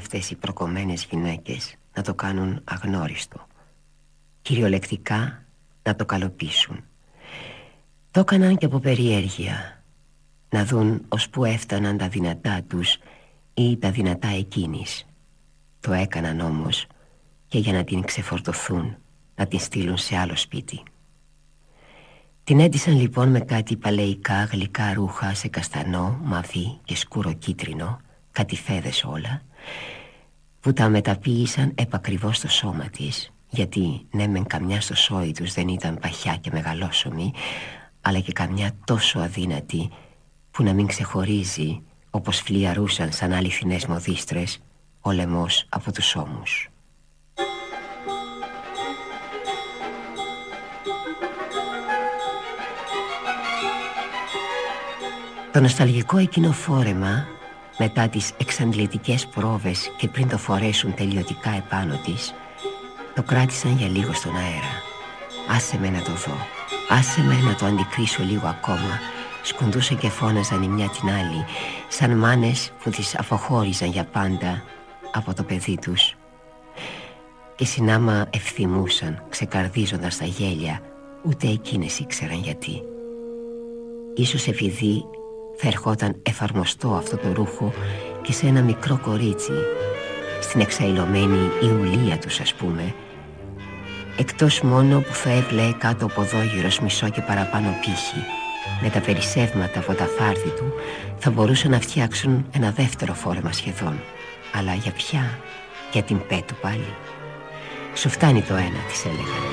Αυτές οι προκομμένες γυναίκες να το κάνουν αγνώριστο. Κυριολεκτικά να το καλοπίσουν. Το έκαναν και από περιέργεια. Να δουν ως που έφταναν τα δυνατά τους ή τα δυνατά εκείνης. Το έκαναν όμως και για να την ξεφορτωθούν, να την στείλουν σε άλλο σπίτι. Την έντυσαν λοιπόν με κάτι παλαιικά γλυκά ρούχα σε καστανό, μαβί και σκούρο κίτρινο κατηφέδες όλα που τα μεταποίησαν επακριβώς στο σώμα της γιατί ναι μεν καμιά στο σόι τους δεν ήταν παχιά και μεγαλόσωμη αλλά και καμιά τόσο αδύνατη που να μην ξεχωρίζει όπως φλιαρούσαν σαν αληθινές μοδίστρες ο λαιμός από τους ώμους. Το νοσταλγικό εκείνο φόρεμα μετά τις εξαντλητικές πρόβες και πριν το φορέσουν τελειωτικά επάνω της το κράτησαν για λίγο στον αέρα. Άσε με να το δω. Άσε με να το αντικρίσω λίγο ακόμα Σκουντούσαν και φώναζαν η μια την άλλη Σαν μάνες που τις αποχώριζαν για πάντα Από το παιδί τους. Και συνάμα ευθυμούσαν Ξεκαρδίζοντας τα γέλια Ούτε εκείνες ήξεραν γιατί. Ίσως επειδή θα ερχόταν εφαρμοστό αυτό το ρούχο και σε ένα μικρό κορίτσι στην εξαϊλωμένη Ιουλία τους ας πούμε εκτός μόνο που θα έβλαιε κάτω από δόγυρος μισό και παραπάνω πύχη. Με τα περισσεύματα από τα φάρδι του θα μπορούσαν να φτιάξουν ένα δεύτερο φόρεμα σχεδόν αλλά για ποια, για την πέτου πάλι. Σου φτάνει το ένα της έλεγαν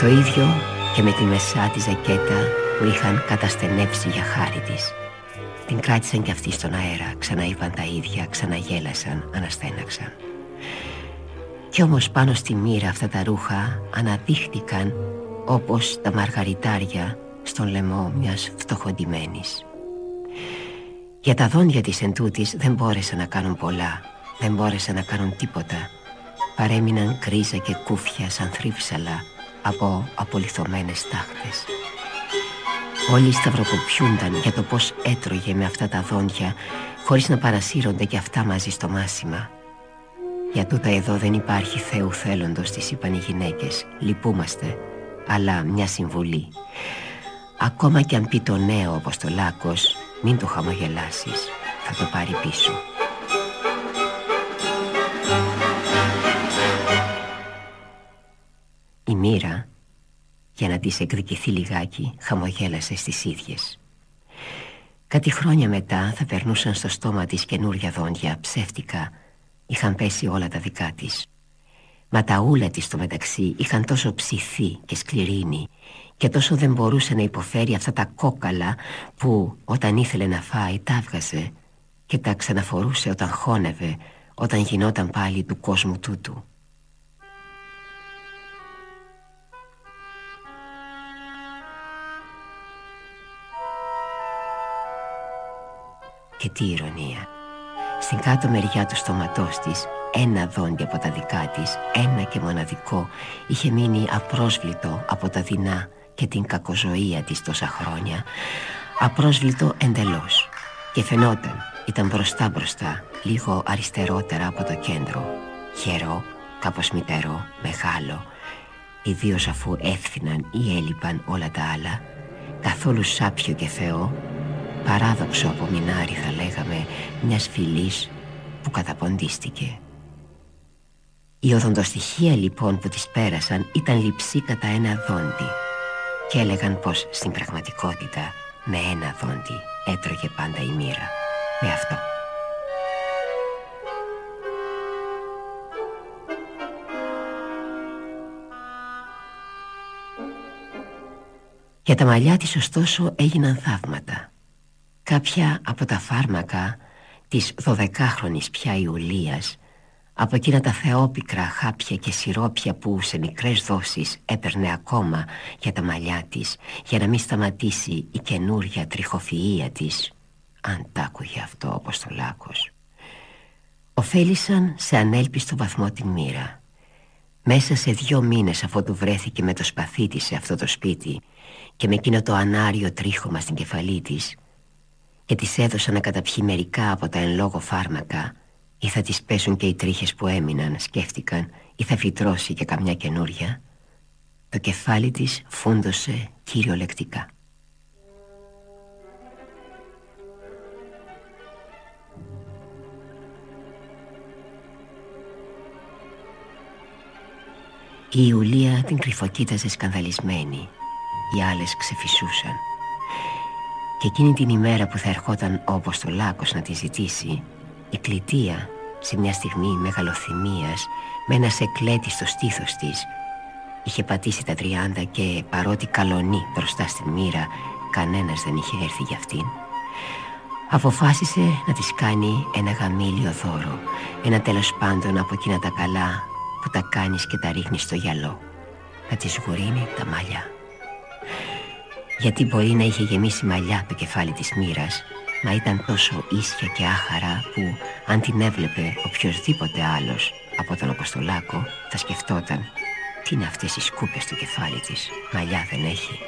Το ίδιο και με τη μεσά της ζακέτα που είχαν καταστενέψει για χάρη της την κράτησαν κι αυτοί στον αέρα. Ξαναείπαν τα ίδια, ξαναγέλασαν, αναστέναξαν. Κι όμως πάνω στη μοίρα αυτά τα ρούχα Αναδείχτηκαν όπως τα μαργαριτάρια Στον λαιμό μιας φτωχοντημένης Για τα δόντια της εντούτης δεν μπόρεσαν να κάνουν πολλά Δεν μπόρεσαν να κάνουν τίποτα. Παρέμειναν κρίζα και κούφια σαν θρύψαλα Από απολυθωμένες τάχτες Όλοι σταυροκοπιούνταν για το πως έτρωγε με αυτά τα δόντια Χωρίς να παρασύρονται και αυτά μαζί στο μάσιμα. Για τούτα εδώ δεν υπάρχει Θεού θέλοντος τις είπαν οι γυναίκες. Λυπούμαστε Αλλά μια συμβουλή. Ακόμα κι αν πει το νέο όπως το λάκκος Μην το χαμογελάσεις Θα το πάρει πίσω Η μοίρα για να της εκδικηθεί λιγάκι χαμογέλασε στις ίδιες. Κάτι χρόνια μετά θα περνούσαν στο στόμα της καινούρια δόντια ψεύτικα. Είχαν πέσει όλα τα δικά της. Μα τα ούλα της στο μεταξύ είχαν τόσο ψηθεί και σκληρίνει Και τόσο δεν μπορούσε να υποφέρει αυτά τα κόκαλα Που όταν ήθελε να φάει τα έβγαζε Και τα ξαναφορούσε όταν χώνευε Όταν γινόταν πάλι του κόσμου τούτου Και τι ηρωνία. Στην κάτω μεριά του στόματός της Ένα δόντι από τα δικά της Ένα και μοναδικό Είχε μείνει απρόσβλητο από τα δεινά Και την κακοζωία της τόσα χρόνια. Απρόσβλητο εντελώς. Και φαινόταν Ήταν μπροστά μπροστά Λίγο αριστερότερα από το κέντρο. Χερό, κάπως μητερό, μεγάλο. Ιδίως αφού έφθηναν ή έλειπαν όλα τα άλλα Καθόλου σάπιο και θεό παράδοξο απομεινάρι θα λέγαμε μιας φυλής που καταποντίστηκε Η οδοντοστοιχεία λοιπόν που τις πέρασαν ήταν λειψή κατά ένα δόντι και έλεγαν πως στην πραγματικότητα με ένα δόντι έτρωγε πάντα η μοίρα. Με αυτό. Για τα μαλλιά της ωστόσο έγιναν θαύματα. Κάποια από τα φάρμακα της δωδεκάχρονης πια Ιουλίας από εκείνα τα θεόπικρα χάπια και σιρόπια που σε μικρές δόσεις έπαιρνε ακόμα για τα μαλλιά της για να μην σταματήσει η καινούρια τριχοφυΐα της αν τ' άκουγε αυτό όπως το λάκος Οφέλησαν σε ανέλπιστο βαθμό τη μοίρα. Μέσα σε δυο μήνες αφού του βρέθηκε με το σπαθί της σε αυτό το σπίτι και με εκείνο το ανάριο τρίχωμα στην κεφαλή της και της έδωσαν να καταπιεί μερικά από τα εν λόγω φάρμακα ή θα τις πέσουν και οι τρίχες που έμειναν Σκέφτηκαν ή θα φυτρώσει και καμιά καινούρια. Το κεφάλι της φούντωσε κυριολεκτικά. Η Ιουλία την κρυφοκοίταζε σκανδαλισμένη. Οι άλλες ξεφυσούσαν Και εκείνη την ημέρα που θα ερχόταν όπως το λάκος να τη ζητήσει η κλητεία σε μια στιγμή μεγαλοθυμίας με ένα σεκλέτη στο στήθος της είχε πατήσει τα τριάντα και παρότι καλονή μπροστά στη μοίρα κανένας δεν είχε έρθει για αυτήν αποφάσισε να της κάνει ένα γαμήλιο δώρο ένα τέλος πάντων από εκείνα τα καλά που τα κάνεις και τα ρίχνεις στο γυαλό. Να της γουρίνει τα μαλλιά γιατί μπορεί να είχε γεμίσει μαλλιά το κεφάλι της μοίρας Μα ήταν τόσο ίσια και άχαρα που αν την έβλεπε οποιοδήποτε άλλος από τον Αποστολάκο θα σκεφτόταν τι είναι αυτές οι σκούπες του κεφάλι της, μαλλιά δεν έχει.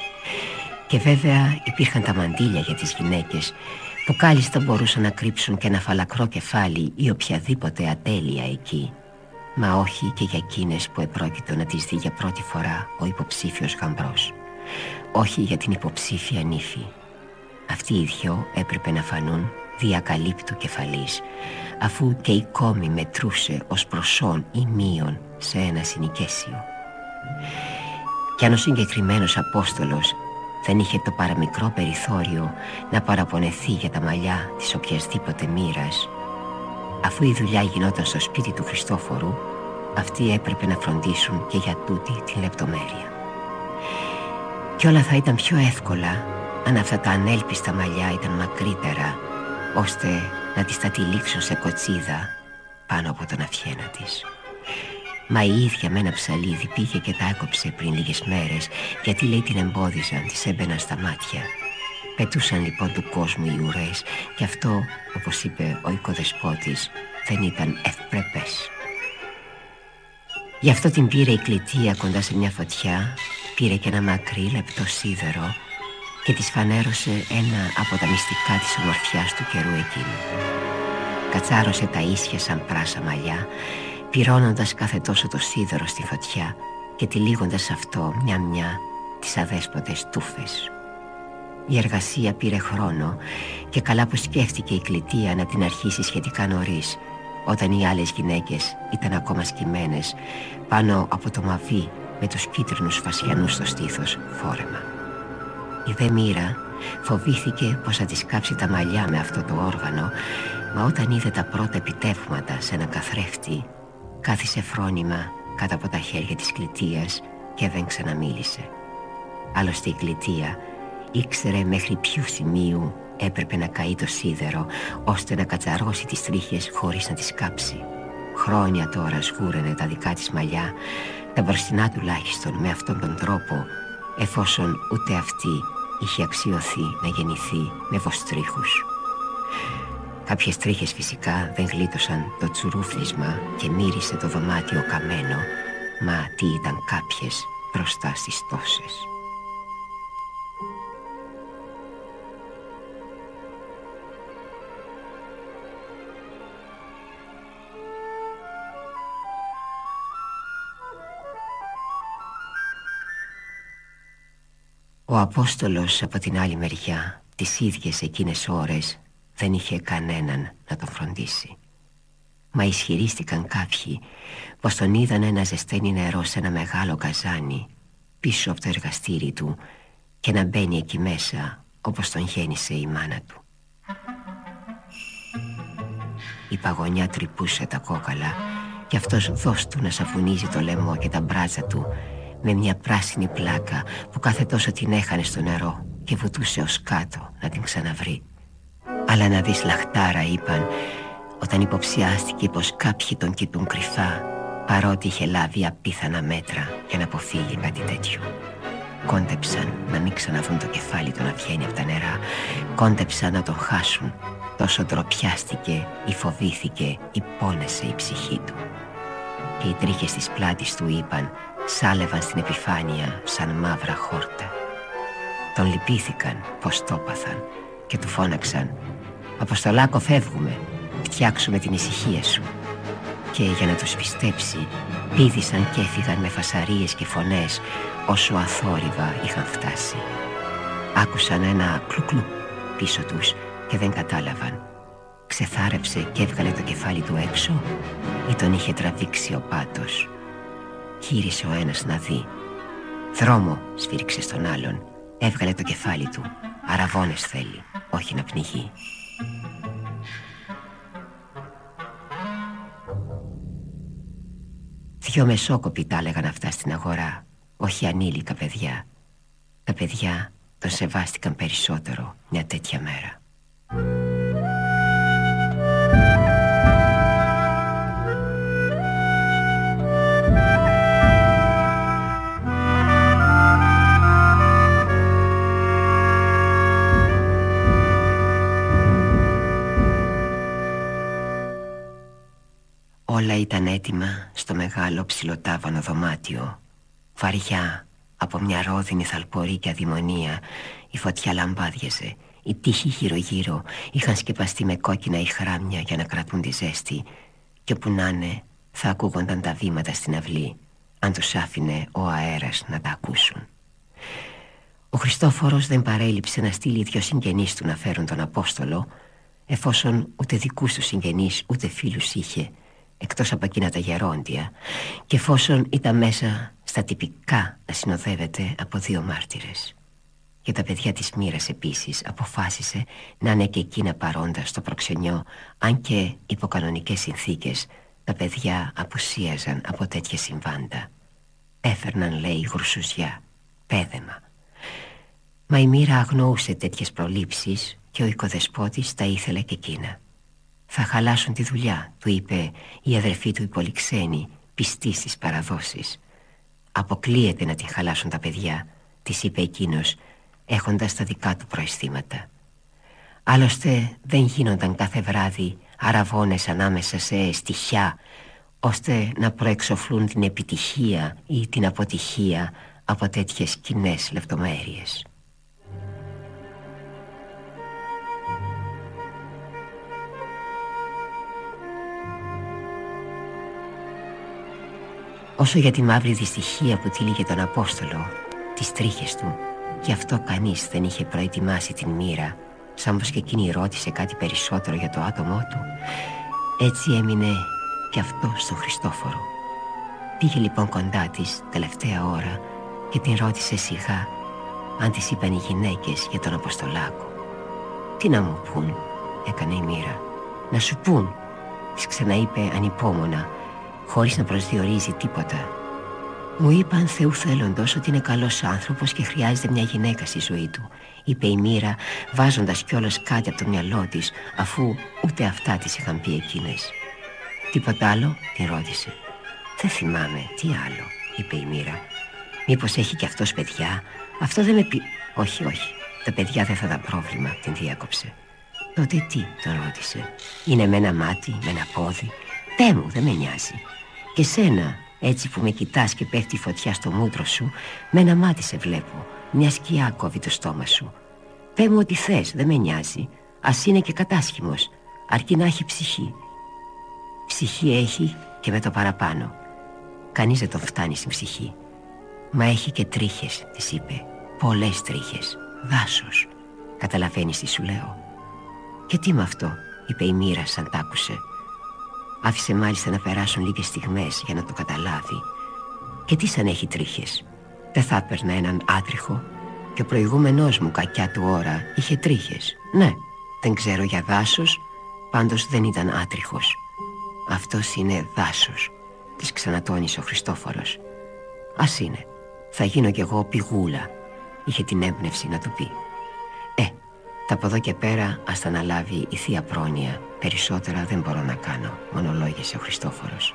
Και βέβαια υπήρχαν τα μαντήλια για τις γυναίκες που κάλλιστα μπορούσαν να κρύψουν και ένα φαλακρό κεφάλι ή οποιαδήποτε ατέλεια εκεί. Μα όχι και για εκείνες που επρόκειτο να τις δει για πρώτη φορά ο υποψήφιος γαμπρός. Όχι για την υποψήφια νύφη αυτοί οι δυο έπρεπε να φανούν διακαλύπτου κεφαλής αφού και η κόμη μετρούσε ως προσόν ή μείον σε ένα συνοικέσιο. Κι αν ο συγκεκριμένος Απόστολος δεν είχε το παραμικρό περιθώριο να παραπονεθεί για τα μαλλιά της οποιασδήποτε μοίρας αφού η δουλειά γινόταν στο σπίτι του Χριστόφορου αυτοί έπρεπε να φροντίσουν και για τούτη τη λεπτομέρεια. Κι όλα θα ήταν πιο εύκολα αν αυτά τα ανέλπιστα μαλλιά ήταν μακρύτερα ώστε να τις τα τυλίξουν σε κοτσίδα πάνω από τον αυχένα της. Μα η ίδια με ένα ψαλίδι πήγε και τα έκοψε πριν λίγες μέρες γιατί λέει την εμπόδιζαν, της έμπαιναν στα μάτια. Πετούσαν λοιπόν του κόσμου οι ουρές και αυτό, όπως είπε ο οικοδεσπότης, δεν ήταν ευπρεπές. Γι' αυτό την πήρε η κλητεία κοντά σε μια φωτιά, πήρε και ένα μακρύ λεπτό σίδερο και της φανέρωσε ένα από τα μυστικά της ομορφιάς του καιρού εκείνου. Κατσάρωσε τα ίσια σαν πράσα μαλλιά, πυρώνοντας κάθε τόσο το σίδερο στη φωτιά και τυλίγοντας αυτό μια-μια τις αδέσποτες τούφες. Η εργασία πήρε χρόνο και καλά που σκέφτηκε η κλητεία να την αρχίσει σχετικά νωρίς όταν οι άλλες γυναίκες ήταν ακόμα σκυμμένες πάνω από το μαβί με τους κίτρινους φασιανούς στο στήθος φόρεμα. Η δε μοίρα φοβήθηκε πως θα της κάψει τα μαλλιά με αυτό το όργανο Μα όταν είδε τα πρώτα επιτεύγματα σε ένα καθρέφτη Κάθισε φρόνημα κάτω από τα χέρια της κλητείας και δεν ξαναμίλησε Άλλωστε η κλητεία ήξερε μέχρι ποιου σημείου έπρεπε να καεί το σίδερο ώστε να κατσαρώσει τις τρίχες χωρίς να τις κάψει Χρόνια τώρα σγούρενε τα δικά της μαλλιά τα μπροστινά τουλάχιστον με αυτόν τον τρόπο εφόσον ούτε αυτή είχε αξιωθεί να γεννηθεί με βοστρίχους. Κάποιες τρίχες φυσικά δεν γλίτωσαν το τσουρούφλισμα και μύρισε το δωμάτιο καμένο, μα τι ήταν κάποιες μπροστά στις τόσες. Απόστολος από την άλλη μεριά Τις ίδιες εκείνες ώρες Δεν είχε κανέναν να τον φροντίσει Μα ισχυρίστηκαν κάποιοι πως τον είδανε να ζεσταίνει νερό σε ένα μεγάλο καζάνι πίσω από το εργαστήρι του και να μπαίνει εκεί μέσα όπως τον γέννησε η μάνα του. Η παγωνιά τρυπούσε τα κόκαλα και αυτός δώσ' του να σαφουνίζει το λαιμό και τα μπράτσα του με μια πράσινη πλάκα που κάθε τόσο την έχανε στο νερό και βουτούσε ως κάτω να την ξαναβρει. Αλλά να δεις λαχτάρα είπαν όταν υποψιάστηκε πως κάποιοι τον κοιτούν κρυφά παρότι είχε λάβει απίθανα μέτρα για να αποφύγει κάτι τέτοιο. Κόντεψαν να μην ξαναδούν το κεφάλι του να βγαίνει από τα νερά. Κόντεψαν να τον χάσουν. Τόσο ντροπιάστηκε ή φοβήθηκε ή πόνεσε η ψυχή του. Και οι τρίχες της πλάτης του είπαν, σάλευαν στην επιφάνεια σαν μαύρα χόρτα. Τον λυπήθηκαν πως το έπαθαν και του φώναξαν «Αποστολάκο φεύγουμε, φτιάξουμε την ησυχία σου» και για να τους πιστέψει πήδησαν και έφυγαν με φασαρίες και φωνές όσο αθόρυβα είχαν φτάσει. Άκουσαν ένα κλουκλου πίσω τους και δεν κατάλαβαν. Ξεθάρεψε και έβγαλε το κεφάλι του έξω ή τον είχε τραβήξει ο πάτος. Κύρισε ο ένας να δει. Δρόμο σφύριξε στον άλλον. Έβγαλε το κεφάλι του. Αραβώνες θέλει, όχι να πνιγεί. Δυο μεσόκοποι τα έλεγαν αυτά στην αγορά Όχι ανήλικα παιδιά Τα παιδιά τον σεβάστηκαν περισσότερο μια τέτοια μέρα ήταν έτοιμα στο μεγάλο ψιλοτάβανο δωμάτιο. Βαριά από μια ρόδινη θαλπορή και αδημονία Η φωτιά λαμπάδιαζε. Οι τείχοι γύρω γύρω είχαν σκεπαστεί με κόκκινα ή χράμια για να κρατούν τη ζέστη. Και όπου να είναι θα ακούγονταν τα βήματα στην αυλή Αν τους άφηνε ο αέρας να τα ακούσουν. Ο Χριστόφορος δεν παρέλειψε να στείλει δυο συγγενείς του να φέρουν τον Απόστολο Εφόσον ούτε δικούς τους συγγενείς ούτε φίλους είχε εκτός από εκείνα τα γερόντια και εφόσον ήταν μέσα στα τυπικά να συνοδεύεται από δύο μάρτυρες. Και τα παιδιά της μοίρας επίσης αποφάσισε να είναι και εκείνα παρόντα στο προξενιό αν και υπό κανονικές συνθήκες τα παιδιά απουσίαζαν από τέτοια συμβάντα. Έφερναν λέει γρουσουζιά, πέδεμα. Μα η μοίρα αγνοούσε τέτοιες προλήψεις και ο οικοδεσπότης τα ήθελε και εκείνα. Θα χαλάσουν τη δουλειά, του είπε η αδερφή του η Πολυξένη, πιστή στις παραδόσεις. Αποκλείεται να την χαλάσουν τα παιδιά, της είπε εκείνος, έχοντας τα δικά του προαισθήματα. Άλλωστε δεν γίνονταν κάθε βράδυ αραβώνες ανάμεσα σε στοιχιά, ώστε να προεξοφλούν την επιτυχία ή την αποτυχία από τέτοιες κοινές λεπτομέρειες. Όσο για τη μαύρη δυστυχία που τύλιγε τον Απόστολο Τις τρίχες του Γι' αυτό κανείς δεν είχε προετοιμάσει την μοίρα Σαν πως και εκείνη ρώτησε κάτι περισσότερο για το άτομό του. Έτσι έμεινε και αυτό στον Χριστόφορο. Πήγε λοιπόν κοντά της τελευταία ώρα Και την ρώτησε σιγά Αν της είπαν οι γυναίκες για τον Αποστολάκο. Τι να μου πούν Έκανε η μοίρα. Να σου πούν Της ξαναείπε ανυπόμονα χωρίς να προσδιορίζει τίποτα. Μου είπαν Θεού θέλοντος ότι είναι καλός άνθρωπος και χρειάζεται μια γυναίκα στη ζωή του, είπε η μοίρα βάζοντας κιόλας κάτι από το μυαλό της, αφού ούτε αυτά της είχαν πει εκείνες. Τίποτα άλλο, την ρώτησε. Δεν θυμάμαι, τι άλλο, είπε η μοίρα. Μήπως έχει κι αυτός παιδιά, αυτό δεν με πει... Όχι, όχι, τα παιδιά δεν θα ήταν πρόβλημα, την διάκοψε. Τότε τι, τον ρώτησε. Είναι με ένα μάτι, με ένα πόδι. Πέ μου, δεν με νοιάζει. Και σένα, έτσι που με κοιτάς και πέφτει φωτιά στο μούτρο σου Με ένα μάτι σε βλέπω Μια σκιά κόβει το στόμα σου. Πέ μου ό,τι θες, δεν με νοιάζει. Ας είναι και κατάσχημος Αρκεί να έχει ψυχή. Ψυχή έχει και με το παραπάνω. Κανείς δεν τον φτάνει στην ψυχή. Μα έχει και τρίχες, της είπε. Πολλές τρίχες, δάσος. Καταλαβαίνεις τι σου λέω. Και τι με αυτό, είπε η μοίρα σαν τ' άκουσε Άφησε μάλιστα να περάσουν λίγες στιγμές για να το καταλάβει. Και τι σαν έχει τρίχες. Δεν θα έπαιρνα έναν άτριχο. Και ο προηγούμενός μου κακιά του ώρα είχε τρίχες. Ναι, δεν ξέρω για δάσος Πάντως δεν ήταν άτριχος. Αυτός είναι δάσος Της ξανατώνησε ο Χριστόφορος. Ας είναι Θα γίνω κι εγώ πηγούλα. Είχε την έμπνευση να του πει. Ε, τα από εδώ και πέρα ας τα αναλάβει η Θεία Πρόνοια Περισσότερα δεν μπορώ να κάνω Μονολόγησε ο Χριστόφορος.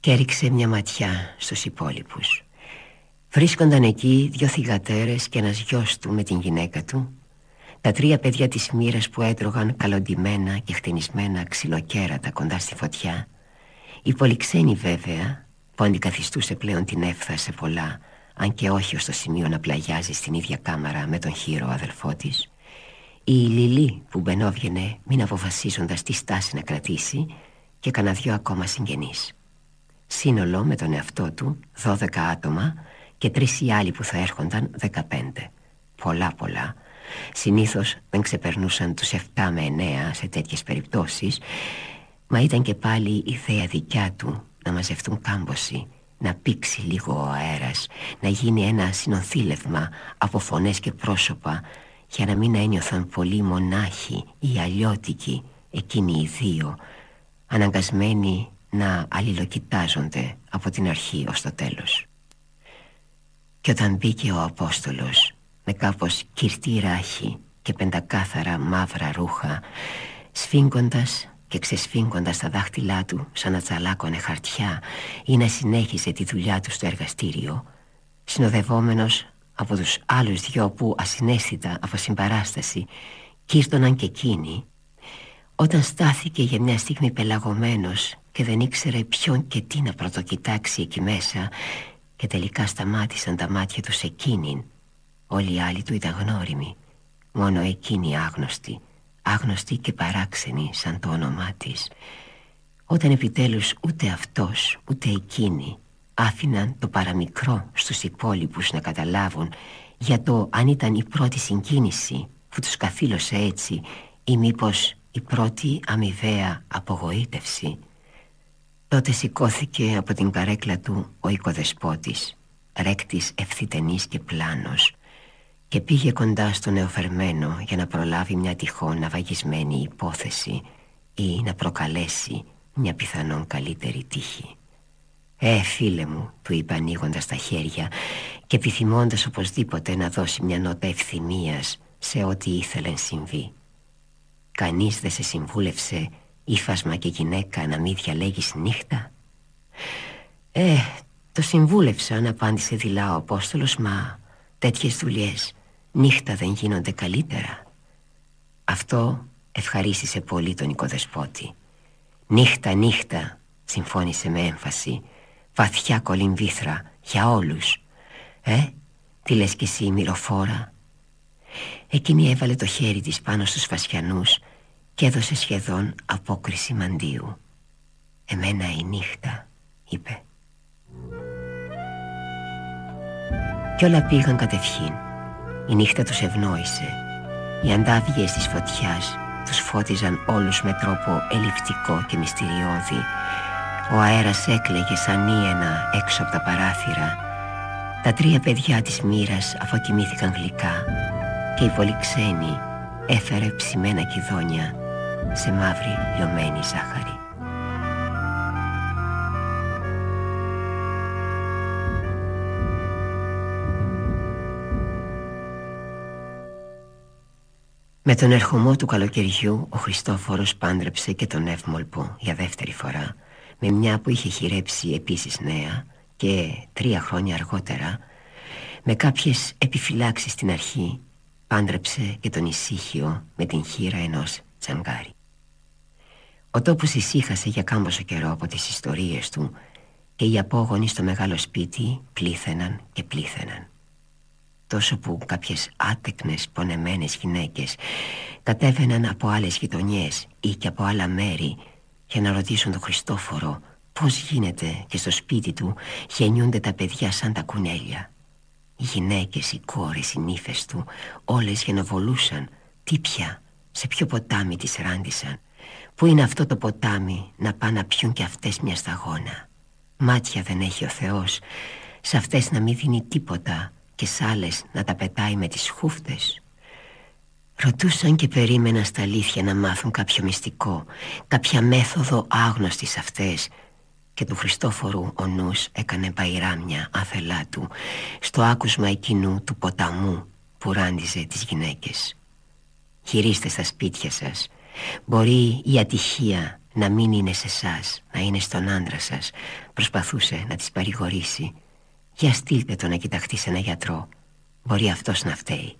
Και έριξε μια ματιά στους υπόλοιπους. Βρίσκονταν εκεί δυο θυγατέρες και ένας γιος του με την γυναίκα του. Τα τρία παιδιά της μοίρας που έτρωγαν καλοντημένα και χτενισμένα ξυλοκέρατα κοντά στη φωτιά. Η πολυξένη βέβαια που αντικαθιστούσε πλέον την έφθα σε πολλά αν και όχι ως το σημείο να πλαγιάζει στην ίδια κάμαρα με τον χείρο αδελφό της. Η Λιλή που μπαινόβγαινε μην αποφασίζοντας τι στάση να κρατήσει και κανένα δυο ακόμα συγγενείς. Σύνολο με τον εαυτό του δώδεκα άτομα και τρεις οι άλλοι που θα έρχονταν δεκαπέντε. Πολλά πολλά. Συνήθως δεν ξεπερνούσαν τους 7 με 9 σε τέτοιες περιπτώσεις Μα ήταν και πάλι η θέα δικιά του να μαζευτούν κάμποσοι να πήξει λίγο ο αέρας να γίνει ένα συνονθήλευμα από φωνές και πρόσωπα για να μην ένιωθαν πολύ μονάχοι ή αλλιώτικοι εκείνοι οι δύο αναγκασμένοι να αλληλοκοιτάζονται από την αρχή ως το τέλος. Και όταν μπήκε ο Απόστολος με κάπως κυρτή ράχη και πεντακάθαρα μαύρα ρούχα σφίγγοντας και ξεσφίγγοντας τα δάχτυλά του σαν να τσαλάκωνε χαρτιά ή να συνέχισε τη δουλειά του στο εργαστήριο συνοδευόμενος από τους άλλους δυο που ασυναίσθητα από συμπαράσταση κύρτωναν και εκείνοι όταν στάθηκε για μια στιγμή πελαγωμένος και δεν ήξερε ποιον και τι να πρωτοκοιτάξει εκεί μέσα και τελικά σταμάτησαν τα μάτια τους σε εκείνην όλοι οι άλλοι του ήταν γνώριμοι μόνο εκείνη άγνωστη άγνωστη και παράξενη σαν το όνομά της. Όταν επιτέλους ούτε αυτός ούτε εκείνη άφηναν το παραμικρό στους υπόλοιπους να καταλάβουν για το αν ήταν η πρώτη συγκίνηση που τους καθήλωσε έτσι ή μήπως η πρώτη αμοιβαία απογοήτευση τότε σηκώθηκε από την καρέκλα του ο οικοδεσπότης ρέκτης ευθυτενής και πλάνος και πήγε κοντά στο νεοφερμένο για να προλάβει μια τυχόν αβαγισμένη υπόθεση ή να προκαλέσει μια πιθανόν καλύτερη τύχη. «Ε, φίλε μου», του είπε ανοίγοντας τα χέρια και επιθυμώντας οπωσδήποτε να δώσει μια νότα ευθυμίας σε ό,τι ήθελε συμβεί. «Κανείς δεν σε συμβούλευσε ύφασμα και γυναίκα να μην διαλέγεις νύχτα» «Ε, το συμβούλευσαν», απάντησε δειλά ο Απόστολος, «μα τέτοιες δουλειές Νύχτα δεν γίνονται καλύτερα. Αυτό ευχαρίστησε πολύ τον οικοδεσπότη. Νύχτα, νύχτα, συμφώνησε με έμφαση Βαθιά κολυμβήθρα για όλους. Ε, τι λες κι εσύ μυροφόρα; Εκείνη έβαλε το χέρι της πάνω στους φασιανούς Και έδωσε σχεδόν απόκριση μαντίου. Εμένα η νύχτα, είπε. Κι όλα πήγαν κατευχήν η νύχτα τους ευνόησε. Οι αντάβιες της φωτιάς τους φώτιζαν όλους με τρόπο ελλειπτικό και μυστηριώδη. Ο αέρας έκλαιγε σαν ίενα έξω από τα παράθυρα. Τα τρία παιδιά της μοίρας αφοκοιμήθηκαν γλυκά Και η πολυξένη έφερε ψημένα κιδόνια σε μαύρη λιωμένη ζάχαρη Με τον ερχομό του καλοκαιριού ο Χριστόφορος πάντρεψε και τον Εύμολπο για δεύτερη φορά με μια που είχε χειρέψει επίσης νέα και τρία χρόνια αργότερα με κάποιες επιφυλάξεις στην αρχή πάντρεψε και τον ησύχιο με την χείρα ενός τσαγκάρι. Ο τόπος ησύχασε για κάμποσο καιρό από τις ιστορίες του και οι απόγονοι στο μεγάλο σπίτι πλήθαιναν και πλήθαιναν τόσο που κάποιες άτεκνες πονεμένες γυναίκες κατέβαιναν από άλλες γειτονιές ή και από άλλα μέρη για να ρωτήσουν τον Χριστόφορο πώς γίνεται και στο σπίτι του γεννιούνται τα παιδιά σαν τα κουνέλια. Οι γυναίκες, οι κόρες, οι νύφες του Όλες γενοβολούσαν Τι πια, σε ποιο ποτάμι τις ράντισαν. Πού είναι αυτό το ποτάμι Να πάνε να πιούν κι αυτές μια σταγόνα. Μάτια δεν έχει ο Θεός. Σε αυτές να μην δίνει τίποτα Και σ' άλλες να τα πετάει με τις χούφτες. Ρωτούσαν και περίμεναν στα αλήθεια να μάθουν κάποιο μυστικό Κάποια μέθοδο άγνωστης σε αυτές. Και του Χριστόφορου ο νους έκανε παϊράμια άθελά του Στο άκουσμα εκείνου του ποταμού που ράντιζε τις γυναίκες. Γυρίστε στα σπίτια σας. Μπορεί η ατυχία να μην είναι σε εσάς, να είναι στον άντρα σας Προσπαθούσε να τις παρηγορήσει Για στείλτε το να κοιταχτείς σε ένα γιατρό Μπορεί αυτός να φταίει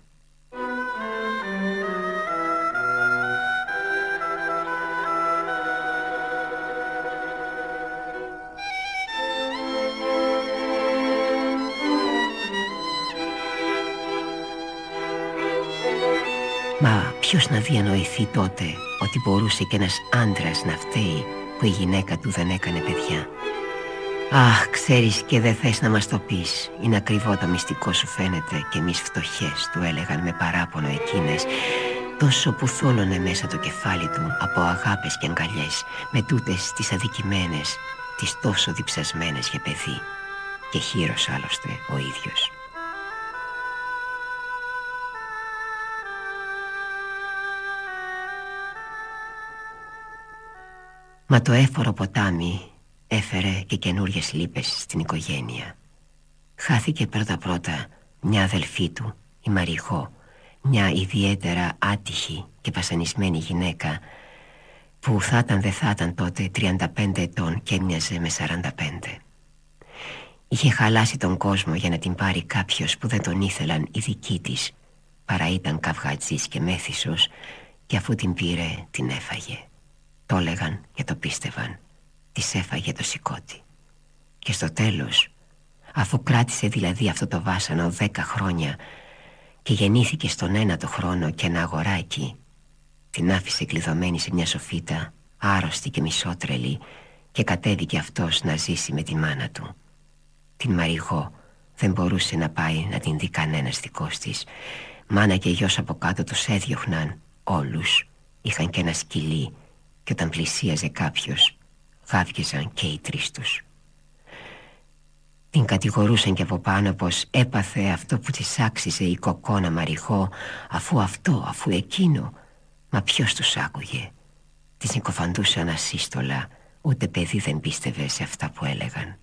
Μα ποιος να διανοηθεί τότε ότι μπορούσε κι ένας άντρας να φταίει που η γυναίκα του δεν έκανε παιδιά; Αχ, ξέρεις και δεν θες να μας το πεις. Είναι ακριβό το μυστικό σου φαίνεται Και εμείς φτωχές του έλεγαν με παράπονο εκείνες. Τόσο που θόλωνε μέσα το κεφάλι του Από αγάπες και αγκαλιές Με τούτες τις αδικημένες Τις τόσο διψασμένες για παιδί. Και χείρος άλλωστε ο ίδιος. Μα το έφορο ποτάμι έφερε και καινούριες λύπες στην οικογένεια. Χάθηκε πρώτα πρώτα μια αδελφή του, η Μαριχώ, μια ιδιαίτερα άτυχη και βασανισμένη γυναίκα που θα ήταν δεν θα ήταν τότε 35 ετών και έμοιαζε με 45. Είχε χαλάσει τον κόσμο για να την πάρει κάποιος που δεν τον ήθελαν οι δικοί της παρά ήταν καυγατζής και μέθησος και αφού την πήρε την έφαγε. Το έλεγαν και το πίστευαν Της έφαγε το σηκώτη. Και στο τέλος Αφού κράτησε δηλαδή αυτό το βάσανο δέκα χρόνια Και γεννήθηκε στον ένα το χρόνο και ένα αγοράκι Την άφησε κλειδωμένη σε μια σοφίτα Άρρωστη και μισότρελη Και κατέβηκε αυτός να ζήσει με τη μάνα του. Την Μαριγό δεν μπορούσε να πάει να την δει κανένας δικός της. Μάνα και γιος από κάτω τους έδιωχναν. Όλους Είχαν και ένα σκυλί και όταν πλησίαζε κάποιος Γάβγιζαν και οι τρεις τους. Την κατηγορούσαν και από πάνω πως έπαθε αυτό που της άξιζε η κοκόνα Μαριχώ Αφού αυτό, αφού εκείνο Μα ποιος τους άκουγε. Της νικοφαντούσαν ασύστολα Ούτε παιδί δεν πίστευε σε αυτά που έλεγαν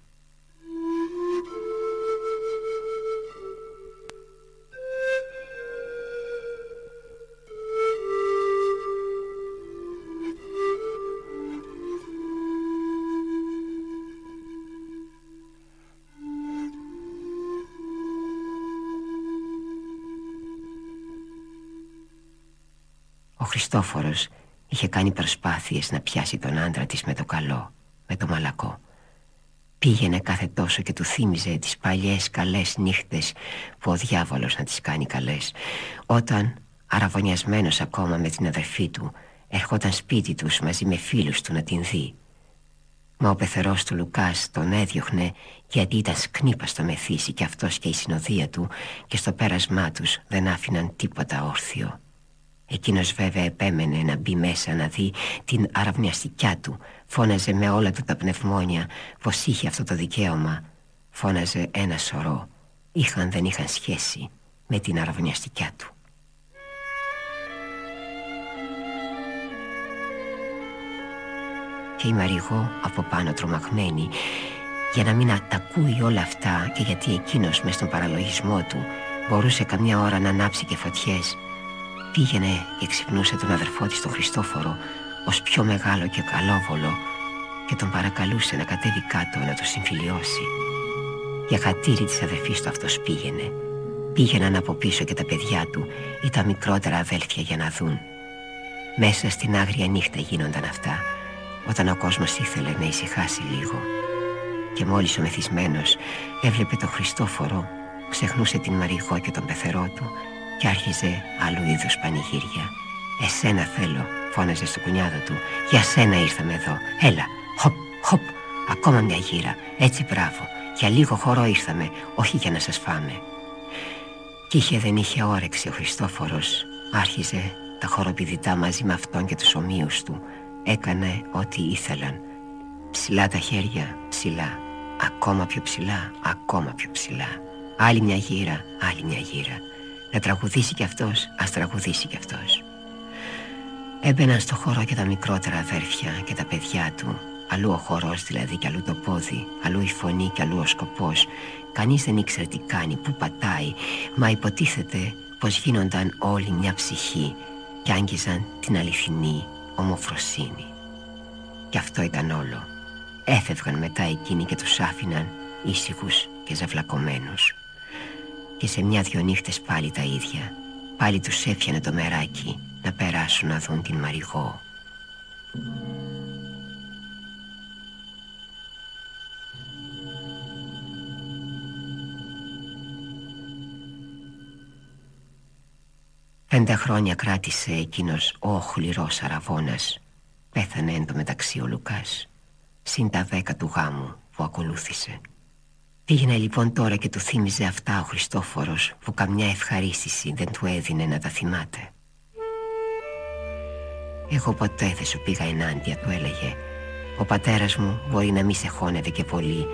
Χριστόφορος είχε κάνει προσπάθειες να πιάσει τον άντρα της με το καλό, με το μαλακό. Πήγαινε κάθε τόσο και του θύμιζε τις παλιές καλές νύχτες που ο διάβολος να τις κάνει καλές. Όταν, αραβωνιασμένος ακόμα με την αδερφή του, ερχόταν σπίτι τους μαζί με φίλους του να την δει. Μα ο πεθερός του Λουκάς τον έδιωχνε γιατί ήταν σκνήπα στο μεθύσι και αυτός και η συνοδεία του και στο πέρασμά τους δεν άφηναν τίποτα όρθιο. Εκείνος βέβαια επέμενε να μπει μέσα να δει την αραβνιαστικιά του. Φώναζε με όλα του τα πνευμόνια πως είχε αυτό το δικαίωμα. Φώναζε ένα σωρό. Είχαν δεν είχαν σχέση με την αραβνιαστικιά του. Και η Μαριγό από πάνω τρομαγμένη Για να μην ατακούει όλα αυτά Και γιατί εκείνος μες στον παραλογισμό του Μπορούσε καμιά ώρα να ανάψει και φωτιές Πήγαινε και ξυπνούσε τον αδερφό της τον Χριστόφορο ως πιο μεγάλο και καλόβολο και τον παρακαλούσε να κατέβει κάτω να το συμφιλιώσει. Για χατήρι της αδερφής του αυτός πήγαινε. Πήγαιναν από πίσω και τα παιδιά του ή τα μικρότερα αδέλφια για να δουν. Μέσα στην άγρια νύχτα γίνονταν αυτά, όταν ο κόσμος ήθελε να ησυχάσει λίγο. Και μόλις ο μεθυσμένος έβλεπε τον Χριστόφορο, ξεχνούσε την Μαριγό και τον πεθερό του και άρχιζε άλλου είδους πανηγύρια. «Εσένα θέλω», φώναζε στο κουνιάδο του. «Για σένα ήρθαμε εδώ. Έλα, χοπ, χοπ, ακόμα μια γύρα. Έτσι μπράβο. Για λίγο χώρο ήρθαμε, όχι για να σας φάμε». Κι είχε δεν είχε όρεξη ο Χριστόφορος Άρχιζε τα χοροπηδητά μαζί με αυτόν και τους ομοίους του Έκανε ό,τι ήθελαν Ψηλά τα χέρια, ψηλά Ακόμα πιο ψηλά, ακόμα πιο ψηλά Άλλη μια γύρα, άλλη μια γύρα Να τραγουδήσει κι αυτός, ας τραγουδήσει κι αυτός. Έμπαιναν στο χώρο και τα μικρότερα αδέρφια και τα παιδιά του. Αλλού ο χορός δηλαδή και αλλού το πόδι Αλλού η φωνή και αλλού ο σκοπός. Κανείς δεν ήξερε τι κάνει, πού πατάει Μα υποτίθεται πως γίνονταν όλοι μια ψυχή Και άγγιζαν την αληθινή ομοφροσύνη. Και αυτό ήταν όλο. Έφευγαν μετά εκείνοι και τους άφηναν ήσυχους και ζευλακωμένους Και σε μια-δυο νύχτες πάλι τα ίδια. Πάλι τους έφιανε το μεράκι να περάσουν να δουν την Μαριγό Πέντε χρόνια κράτησε εκείνος ο χληρός αραβώνας. Πέθανε εν μεταξύ ο Λουκάς. Συν τα δέκα του γάμου που ακολούθησε Πήγαινε λοιπόν τώρα και του θύμιζε αυτά ο Χριστόφορος Που καμιά ευχαρίστηση δεν του έδινε να τα θυμάται. Εγώ ποτέ δεν σου πήγα ενάντια του έλεγε. Ο πατέρας μου μπορεί να μη σε χώνεται και πολύ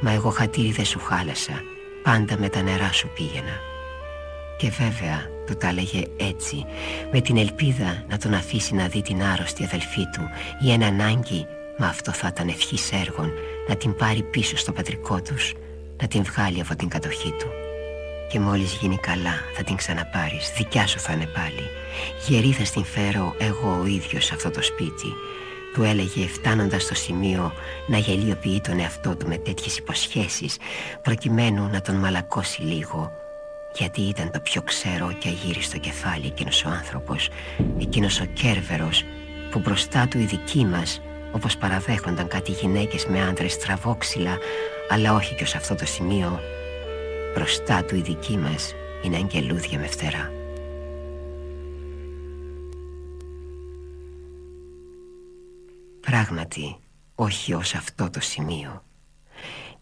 Μα εγώ χατήρι δεν σου χάλασα Πάντα με τα νερά σου πήγαινα και βέβαια του τα έλεγε έτσι Με την ελπίδα να τον αφήσει να δει την άρρωστη αδελφή του Ή ένα ανάγκη Μα αυτό θα ήταν ευχής έργων Να την πάρει πίσω στο πατρικό τους Να την βγάλει από την κατοχή του. Και μόλις γίνει καλά θα την ξαναπάρεις. Δικιά σου θα είναι πάλι. Γερή θα στην φέρω εγώ ο ίδιος σε αυτό το σπίτι. Του έλεγε φτάνοντας στο σημείο να γελιοποιεί τον εαυτό του με τέτοιες υποσχέσεις προκειμένου να τον μαλακώσει λίγο. Γιατί ήταν το πιο ξερό και αγύριστο κεφάλι εκείνος ο άνθρωπος Εκείνος ο κέρβερος που μπροστά του οι δικοί μας Όπως παραδέχονταν κάτι γυναίκες με άντρες στραβόξυλα Αλλά όχι και ως αυτό το σημείο. Μπροστά του οι δικοί μας είναι αγγελούδια με φτερά. Πράγματι όχι ως αυτό το σημείο.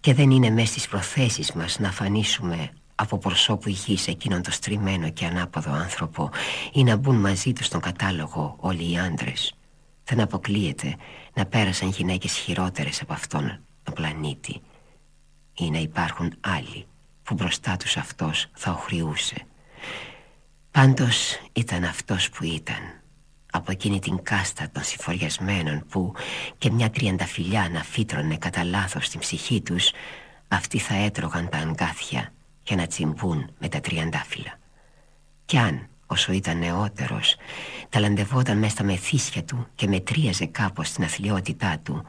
Και δεν είναι μέσα στις προθέσεις μας να αφανίσουμε από προσώπου γης εκείνον το στριμμένο και ανάποδο άνθρωπο ή να μπουν μαζί του στον κατάλογο όλοι οι άντρες. Δεν αποκλείεται να πέρασαν γυναίκες χειρότερες από αυτόν τον πλανήτη ή να υπάρχουν άλλοι που μπροστά τους αυτός θα οχριούσε. Πάντως ήταν αυτός που ήταν από εκείνη την κάστα των συφοριασμένων που και μια τριανταφυλιά να φύτρωνε κατά λάθος στην ψυχή τους αυτοί θα έτρωγαν τα αγκάθια για να τσιμπούν με τα τριαντάφυλλα. Κι αν, όσο ήταν νεότερος, ταλαντευόταν μέσα στα μεθύσια του και μετρίαζε κάπως την αθλειότητά του,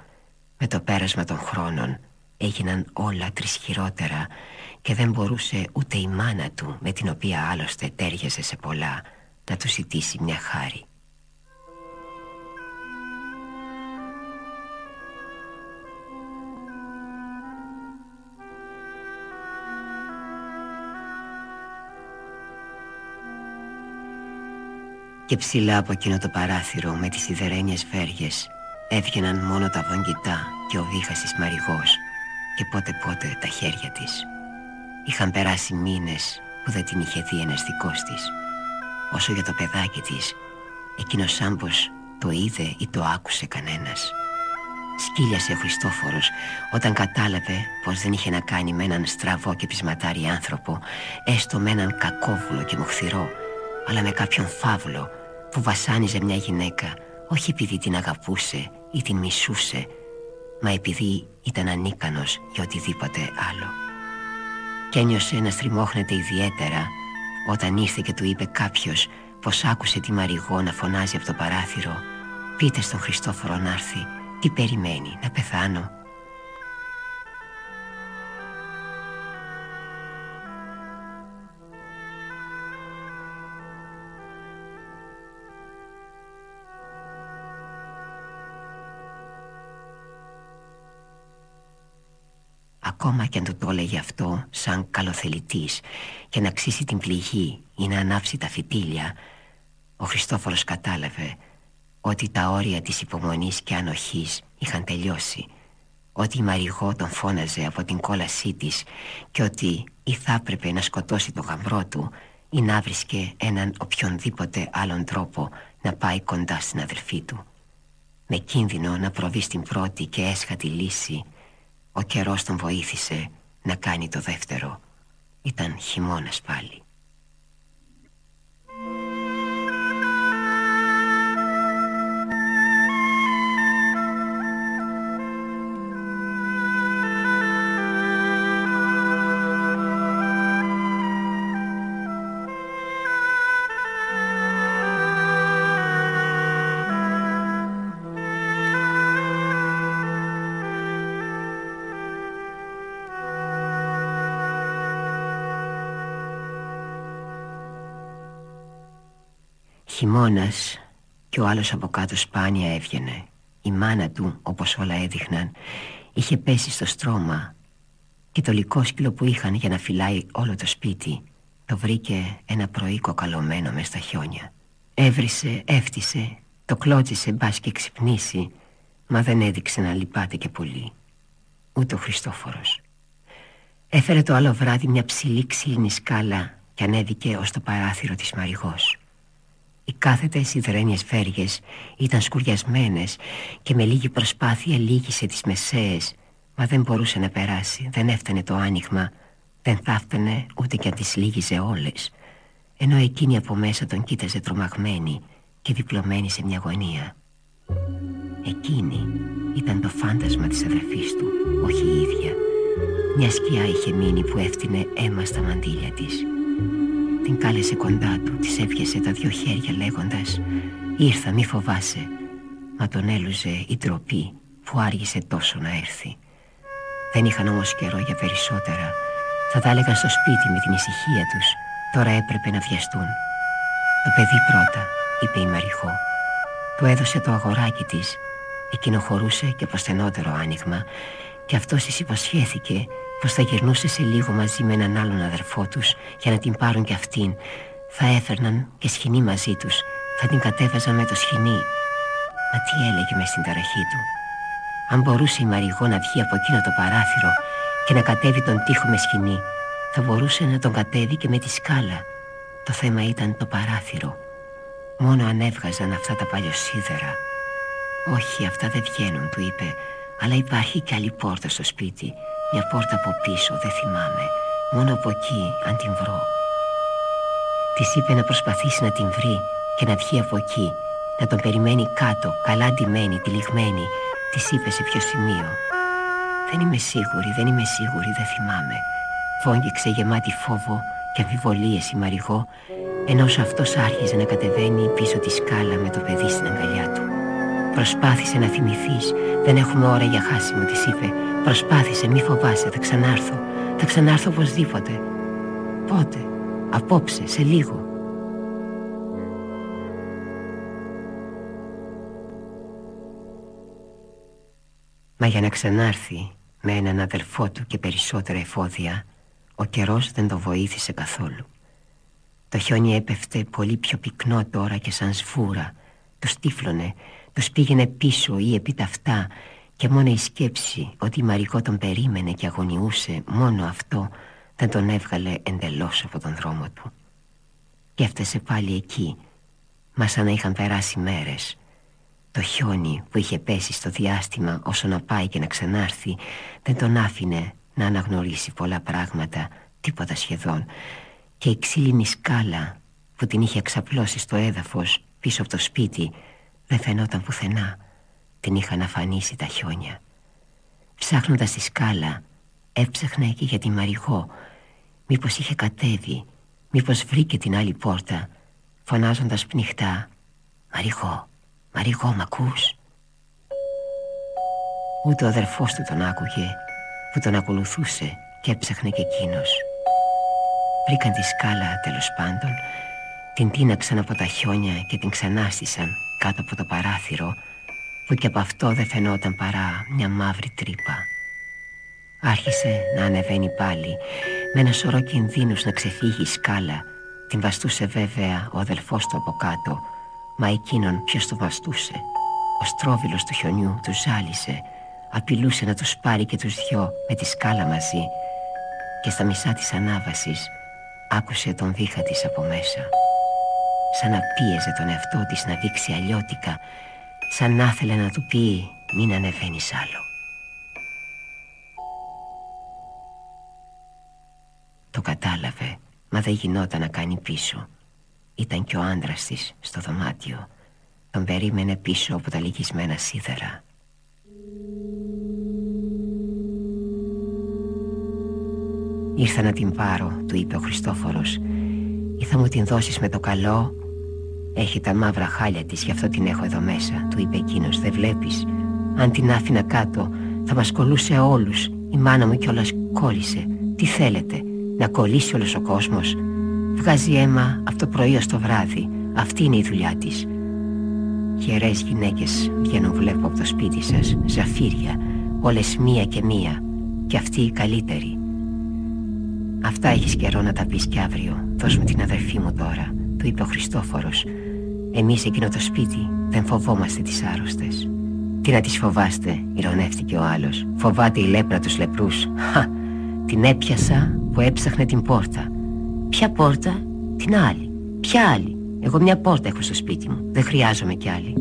με το πέρασμα των χρόνων έγιναν όλα τρισχυρότερα και δεν μπορούσε ούτε η μάνα του, με την οποία άλλωστε τέριαζε σε πολλά, να του ζητήσει μια χάρη. Και ψηλά από εκείνο το παράθυρο με τις σιδερένιες βέργες Έβγαιναν μόνο τα βογγητά και ο βήχας της Μαριγός Και πότε πότε τα χέρια της. Είχαν περάσει μήνες που δεν την είχε δει ένας δικός της. Όσο για το παιδάκι της Εκείνος σάμπος το είδε ή το άκουσε κανένας. Σκύλιασε ο Χριστόφορος όταν κατάλαβε πως δεν είχε να κάνει με έναν στραβό και πεισματάρι άνθρωπο Έστω με έναν κακόβουλο και μοχθηρό αλλά με κάποιον φαύλο που βασάνιζε μια γυναίκα όχι επειδή την αγαπούσε ή την μισούσε μα επειδή ήταν ανίκανος για οτιδήποτε άλλο. Κι ένιωσε να στριμώχνεται ιδιαίτερα όταν ήρθε και του είπε κάποιος πως άκουσε τη Μαριγό να φωνάζει από το παράθυρο «Πείτε στον Χριστόφορο να έρθει, τι περιμένει, να πεθάνω» ακόμα και αν του το έλεγε αυτό σαν καλοθελητής για να ξύσει την πληγή ή να ανάψει τα φυτίλια ο Χριστόφορος κατάλαβε ότι τα όρια της υπομονής και ανοχής είχαν τελειώσει ότι η Μαριγό τον φώναζε από την κόλασή της και ότι ή θα έπρεπε να σκοτώσει τον γαμπρό του ή να βρίσκε έναν οποιονδήποτε άλλον τρόπο να πάει κοντά στην αδελφή του. Με κίνδυνο να προβεί στην πρώτη και έσχατη λύση, ο καιρός τον βοήθησε να κάνει το δεύτερο. Ήταν χειμώνας πάλι. Χειμώνας και ο άλλος από κάτω σπάνια έβγαινε. Η μάνα του όπως όλα έδειχναν είχε πέσει στο στρώμα Και το λικόσκυλο που είχαν για να φυλάει όλο το σπίτι Το βρήκε ένα πρωί κοκαλωμένο μες στα χιόνια. Έβρισε, έφτισε, το κλώτσισε μπας και ξυπνήσει Μα δεν έδειξε να λυπάται και πολύ. Ούτε ο Χριστόφορος. Έφερε το άλλο βράδυ μια ψηλή ξύλινη σκάλα Και ανέβηκε ως το παράθυρο της Μαριγός οι κάθετες υδρένιες φέργες ήταν σκουριασμένες και με λίγη προσπάθεια λύγησε τις μεσαίες. Μα δεν μπορούσε να περάσει, δεν έφτανε το άνοιγμα Δεν θα έφτανε ούτε κι αν τις λύγιζε όλες. Ενώ εκείνη από μέσα τον κοίταζε τρομαγμένη και διπλωμένη σε μια γωνία. Εκείνη ήταν το φάντασμα της αδερφής του, όχι η ίδια. Μια σκιά είχε μείνει που έφτιανε αίμα στα μαντήλια της την κάλεσε κοντά του, της έπιασε τα δυο χέρια λέγοντας «Ήρθα, μη φοβάσαι». Μα τον έλουζε η τροπή που άργησε τόσο να έρθει. Δεν είχαν όμως καιρό για περισσότερα. Θα τα έλεγαν στο σπίτι με την ησυχία τους. Τώρα έπρεπε να βιαστούν. «Το παιδί πρώτα», είπε η Μαριχώ. Του έδωσε το αγοράκι της. Εκείνο χωρούσε και από στενότερο άνοιγμα και αυτός της υποσχέθηκε πως θα γυρνούσε σε λίγο μαζί με έναν άλλον αδερφό τους για να την πάρουν κι αυτήν. Θα έφερναν και σκηνή μαζί τους, θα την κατέβαζαν με το σκηνή. Μα τι έλεγε μες στην ταραχή του. Αν μπορούσε η Μαριγό να βγει από εκείνο το παράθυρο και να κατέβει τον τοίχο με σκηνή, θα μπορούσε να τον κατέβει και με τη σκάλα. Το θέμα ήταν το παράθυρο. Μόνο αν έβγαζαν αυτά τα παλιοσίδερα. Όχι, αυτά δεν βγαίνουν, του είπε, αλλά υπάρχει κι άλλη πόρτα στο σπίτι μια πόρτα από πίσω, δεν θυμάμαι. Μόνο από εκεί, αν την βρω. Της είπε να προσπαθήσει να την βρει Και να βγει από εκεί. Να τον περιμένει κάτω, καλά ντυμένη, τυλιγμένη. Της είπε σε ποιο σημείο. Δεν είμαι σίγουρη, δεν είμαι σίγουρη, δεν θυμάμαι. Φόγγιξε γεμάτη φόβο και αμφιβολίες η Μαριγό Ενώ αυτός άρχιζε να κατεβαίνει πίσω τη σκάλα με το παιδί στην αγκαλιά του. Προσπάθησε να θυμηθείς. Δεν έχουμε ώρα για χάσιμο της είπε Προσπάθησε μη φοβάσαι θα ξανάρθω. Θα ξανάρθω οπωσδήποτε. Πότε Απόψε σε λίγο. Μα για να ξανάρθει με έναν αδελφό του και περισσότερα εφόδια Ο καιρός δεν το βοήθησε καθόλου. Το χιόνι έπεφτε πολύ πιο πυκνό τώρα και σαν σφούρα Το στύφλωνε τους πήγαινε πίσω ή επί ταυτά και μόνο η σκέψη ότι η Μαρικό τον περίμενε και αγωνιούσε μόνο αυτό δεν τον έβγαλε εντελώς από τον δρόμο του. Και έφτασε πάλι εκεί, μα σαν να είχαν περάσει μέρες. Το χιόνι που είχε πέσει στο διάστημα όσο να πάει και να ξανάρθει δεν τον άφηνε να αναγνωρίσει πολλά πράγματα, τίποτα σχεδόν. Και η ξύλινη σκάλα που την είχε εξαπλώσει στο έδαφος πίσω από το σπίτι δεν φαινόταν πουθενά Την είχαν αφανίσει τα χιόνια. Ψάχνοντας τη σκάλα Έψαχνε και για τη Μαριγό Μήπως είχε κατέβει Μήπως βρήκε την άλλη πόρτα Φωνάζοντας πνιχτά. Μαριγό, Μαριγό μ' ακούς; Ούτε ο αδερφός του τον άκουγε Που τον ακολουθούσε Και έψαχνε και εκείνος. Βρήκαν τη σκάλα τέλος πάντων. Την τίναξαν από τα χιόνια και την ξανάστησαν κάτω από το παράθυρο που και από αυτό δεν φαινόταν παρά μια μαύρη τρύπα. Άρχισε να ανεβαίνει πάλι με ένα σωρό κινδύνους να ξεφύγει η σκάλα. Την βαστούσε βέβαια ο αδελφός του από κάτω, μα εκείνον ποιος το βαστούσε. Ο στρόβιλος του χιονιού του ζάλισε, απειλούσε να τους πάρει και τους δυο με τη σκάλα μαζί και στα μισά της ανάβασης άκουσε τον βήχα της από μέσα σαν να πίεζε τον εαυτό της να δείξει αλλιώτικα σαν να ήθελε να του πει μην ανεβαίνεις άλλο Το κατάλαβε μα δεν γινόταν να κάνει πίσω. Ήταν και ο άντρας της στο δωμάτιο. Τον περίμενε πίσω από τα λυγισμένα σίδερα. Ήρθα να την πάρω, του είπε ο Χριστόφορος. Ή θα μου την δώσεις με το καλό Έχει τα μαύρα χάλια της, γι' αυτό την έχω εδώ μέσα Του είπε εκείνος, δεν βλέπεις; Αν την άφηνα κάτω, θα μας κολούσε όλους. Η μάνα μου κιόλας κόλλησε. Τι θέλετε, να κολλήσει όλος ο κόσμος; Βγάζει αίμα από το πρωί ως το βράδυ. Αυτή είναι η δουλειά της Γερές γυναίκες βγαίνουν βλέπω από το σπίτι σας. Ζαφύρια, όλες μία και μία. Και αυτή η καλύτερη Αυτά έχεις καιρό να τα πεις κι αύριο. Δώσ' μου την αδερφή μου τώρα Του είπε ο Χριστόφορος Εμείς εκείνο το σπίτι δεν φοβόμαστε τις άρρωστες. Τι να τις φοβάστε ηρωνεύτηκε ο άλλος. Φοβάται η λέπρα τους λεπρούς. Χα, την έπιασα που έψαχνε την πόρτα. Ποια πόρτα, την άλλη. Ποια άλλη, εγώ μια πόρτα έχω στο σπίτι μου. Δεν χρειάζομαι κι άλλη.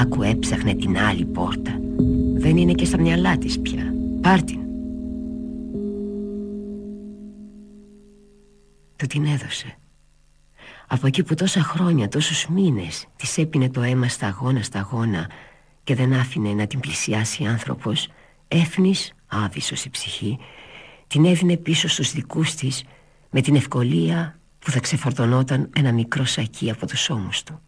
Άκου έψαχνε την άλλη πόρτα. Δεν είναι και στα μυαλά της πια. Πάρ' την. Του την έδωσε Από εκεί που τόσα χρόνια, τόσους μήνες Της έπινε το αίμα σταγόνα σταγόνα Και δεν άφηνε να την πλησιάσει άνθρωπος Έφνης, άβυσος η ψυχή Την έδινε πίσω στους δικούς της Με την ευκολία που θα ξεφορτωνόταν ένα μικρό σακί από τους ώμους του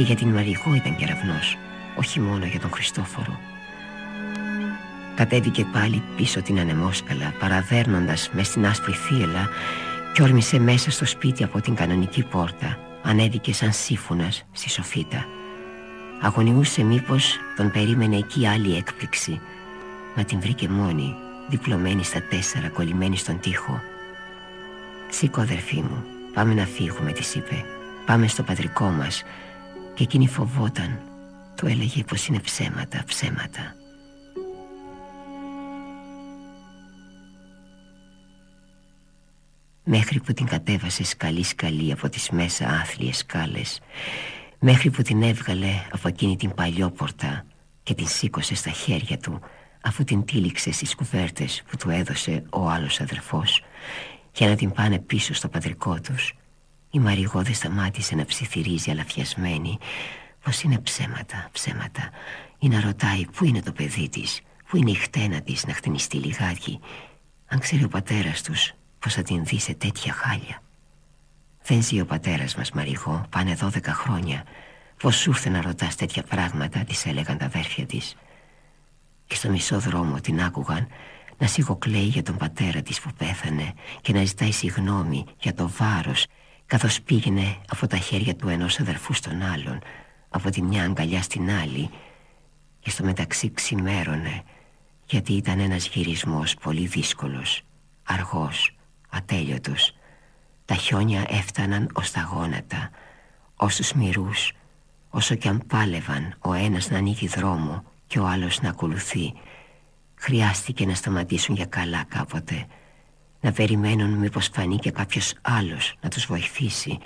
Και για την Μαριγό ήταν κεραυνός Όχι μόνο για τον Χριστόφορο. Κατέβηκε πάλι πίσω την ανεμόσκαλα Παραδέρνοντας μες στην άσπρη θύελα Κι όρμησε μέσα στο σπίτι από την κανονική πόρτα. Ανέβηκε σαν σύφωνας στη σοφίτα. Αγωνιούσε μήπως τον περίμενε εκεί άλλη έκπληξη. Μα την βρήκε μόνη Διπλωμένη στα τέσσερα κολλημένη στον τοίχο. Σήκω αδερφή μου Πάμε να φύγουμε της είπε. Πάμε στο πατρικό μας και εκείνη φοβόταν. Του έλεγε πως είναι ψέματα, ψέματα. Μέχρι που την κατέβασε σκαλή σκαλή από τις μέσα άθλιες σκάλες Μέχρι που την έβγαλε από εκείνη την παλιόπορτα Και την σήκωσε στα χέρια του Αφού την τύλιξε στις κουβέρτες που του έδωσε ο άλλος αδερφός Για να την πάνε πίσω στο πατρικό τους η Μαριγό δεν σταμάτησε να ψιθυρίζει αλαφιασμένη. Πως είναι ψέματα, ψέματα. Ή να ρωτάει πού είναι το παιδί της; Πού είναι η χτένα της να χτενιστεί λιγάκι; Αν ξέρει ο πατέρας τους Πως θα την δει σε τέτοια χάλια Δεν ζει ο πατέρας μας Μαριγό Πάνε δώδεκα χρόνια. Πως σου ήρθε να ρωτάς τέτοια πράγματα Της έλεγαν τα αδέρφια της. Και στο μισό δρόμο την άκουγαν να σιγοκλαίει για τον πατέρα της που πέθανε και να ζητάει συγνώμη για το βάρος καθώς πήγαινε από τα χέρια του ενός αδερφού στον άλλον από τη μια αγκαλιά στην άλλη και στο μεταξύ ξημέρωνε γιατί ήταν ένας γυρισμός πολύ δύσκολος αργός, ατέλειωτος. Τα χιόνια έφταναν ως τα γόνατα ως τους μυρούς όσο κι αν πάλευαν ο ένας να ανοίγει δρόμο και ο άλλος να ακολουθεί. Χρειάστηκε να σταματήσουν για καλά κάποτε να περιμένουν μήπως φανεί και κάποιος άλλος να τους βοηθήσει.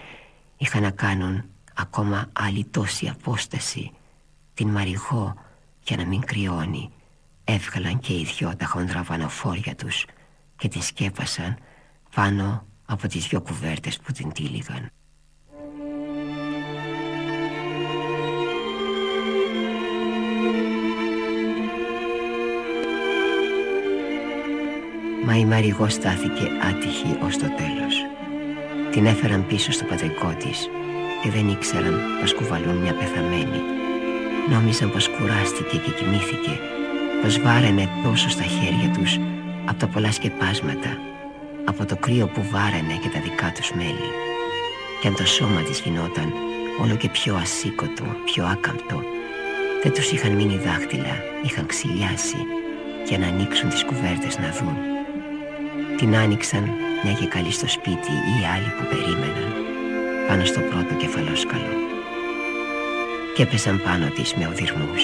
Είχαν να κάνουν ακόμα άλλη τόση απόσταση. Την μαριγό για να μην κρυώνει. Έβγαλαν και οι δυο τα χοντρά βανοφόρια τους και την σκέπασαν πάνω από τις δυο κουβέρτες που την τύλιγαν Μα η Μαριγό στάθηκε άτυχη ως το τέλος. Την έφεραν πίσω στο πατρικό της Και δεν ήξεραν πως κουβαλούν μια πεθαμένη. Νόμιζαν πως κουράστηκε και κοιμήθηκε Πως βάραινε τόσο στα χέρια τους Από τα πολλά σκεπάσματα Από το κρύο που βάραινε και τα δικά τους μέλη. Και αν το σώμα της γινόταν Όλο και πιο ασήκωτο, πιο άκαμπτο Δεν τους είχαν μείνει δάχτυλα Είχαν ξυλιάσει Για να ανοίξουν τις κουβέρτες να δουν Την άνοιξαν μια και καλή στο σπίτι οι άλλοι που περίμεναν πάνω στο πρώτο κεφαλόσκαλο και έπεσαν πάνω της με οδυρμούς.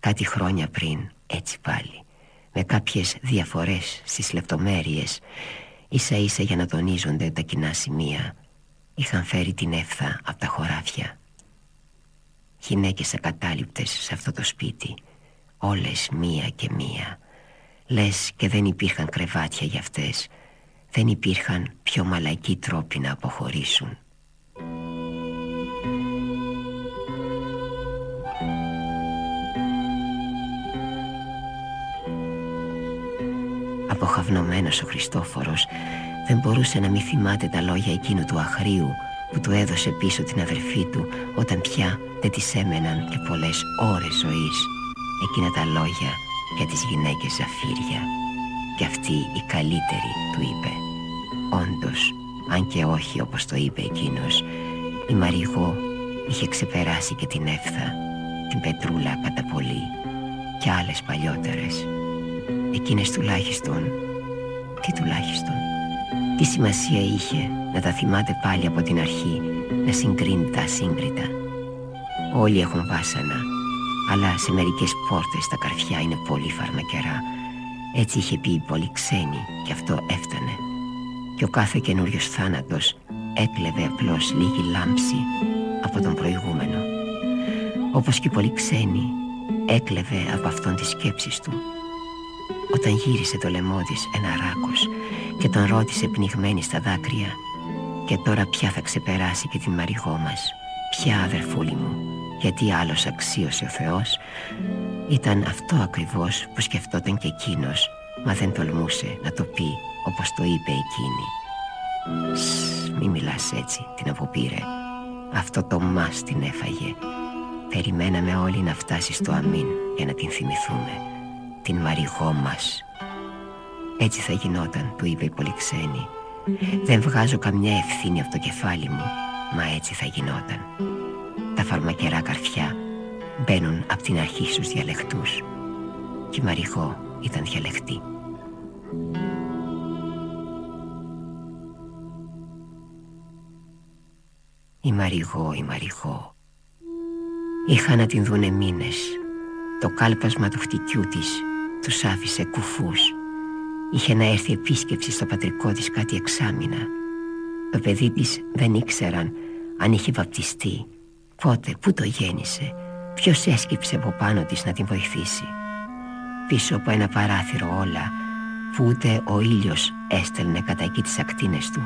Κάτι χρόνια πριν, έτσι πάλι, με κάποιες διαφορές στις λεπτομέρειες, ίσα ίσα για να τονίζονται τα κοινά σημεία, είχαν φέρει την έφθα από τα χωράφια. Γυναίκες ακατάληπτες σε αυτό το σπίτι, όλες μία και μία. Λες και δεν υπήρχαν κρεβάτια για αυτές, δεν υπήρχαν πιο μαλακοί τρόποι να αποχωρήσουν. Αποχαυνωμένος ο Χριστόφορος δεν μπορούσε να μην θυμάται τα λόγια εκείνου του αχρίου που του έδωσε πίσω την αδερφή του όταν πια δεν της έμεναν και πολλές ώρες ζωής. Εκείνα τα λόγια για τις γυναίκες ζαφύρια. Και αυτή η καλύτερη του είπε όντως αν και όχι όπως το είπε εκείνος η Μαριγό είχε ξεπεράσει και την έφθα την Πετρούλα κατά πολύ και άλλες παλιότερες. Εκείνες τουλάχιστον τι τουλάχιστον τι σημασία είχε να τα θυμάται πάλι από την αρχή Να συγκρίνει τα ασύγκριτα. Όλοι έχουν βάσανα Αλλά σε μερικές πόρτες τα καρφιά είναι πολύ φαρμακερά. Έτσι είχε πει η ξένη Και αυτό έφτανε. Και ο κάθε καινούριος θάνατος Έκλεβε απλώς λίγη λάμψη Από τον προηγούμενο. Όπως και η ξένη Έκλεβε από αυτόν τις σκέψεις του. Όταν γύρισε το λαιμό της ένα ράκος και τον ρώτησε πνιγμένη στα δάκρυα «Και τώρα πια θα ξεπεράσει και την μαριγό μας, ποια αδερφούλη μου, γιατί άλλος αξίωσε ο Θεός» Ήταν αυτό ακριβώς που σκεφτόταν και εκείνος, μα δεν τολμούσε να το πει όπως το είπε εκείνη. Σσ, μη μιλάς έτσι, την αποπήρε. Αυτό το μας την έφαγε. Περιμέναμε όλοι να φτάσει στο αμήν για να την θυμηθούμε. Την μαριγό μας. Έτσι θα γινόταν, του είπε η πολυξένη Δεν βγάζω καμιά ευθύνη από το κεφάλι μου Μα έτσι θα γινόταν. Τα φαρμακερά καρφιά μπαίνουν από την αρχή στους διαλεκτούς. Και η Μαριγό ήταν διαλεκτή. Η Μαριγό, η Μαριγό Είχα να την δούνε μήνες. Το κάλπασμα του χτυκιού της Τους άφησε κουφούς Είχε να έρθει επίσκεψη στο πατρικό της κάτι εξάμηνα Το παιδί της δεν ήξεραν αν είχε βαπτιστεί. Πότε, πού το γέννησε Ποιος έσκυψε από πάνω της να την βοηθήσει. Πίσω από ένα παράθυρο όλα Που ούτε ο ήλιος έστελνε κατά εκεί τις ακτίνες του.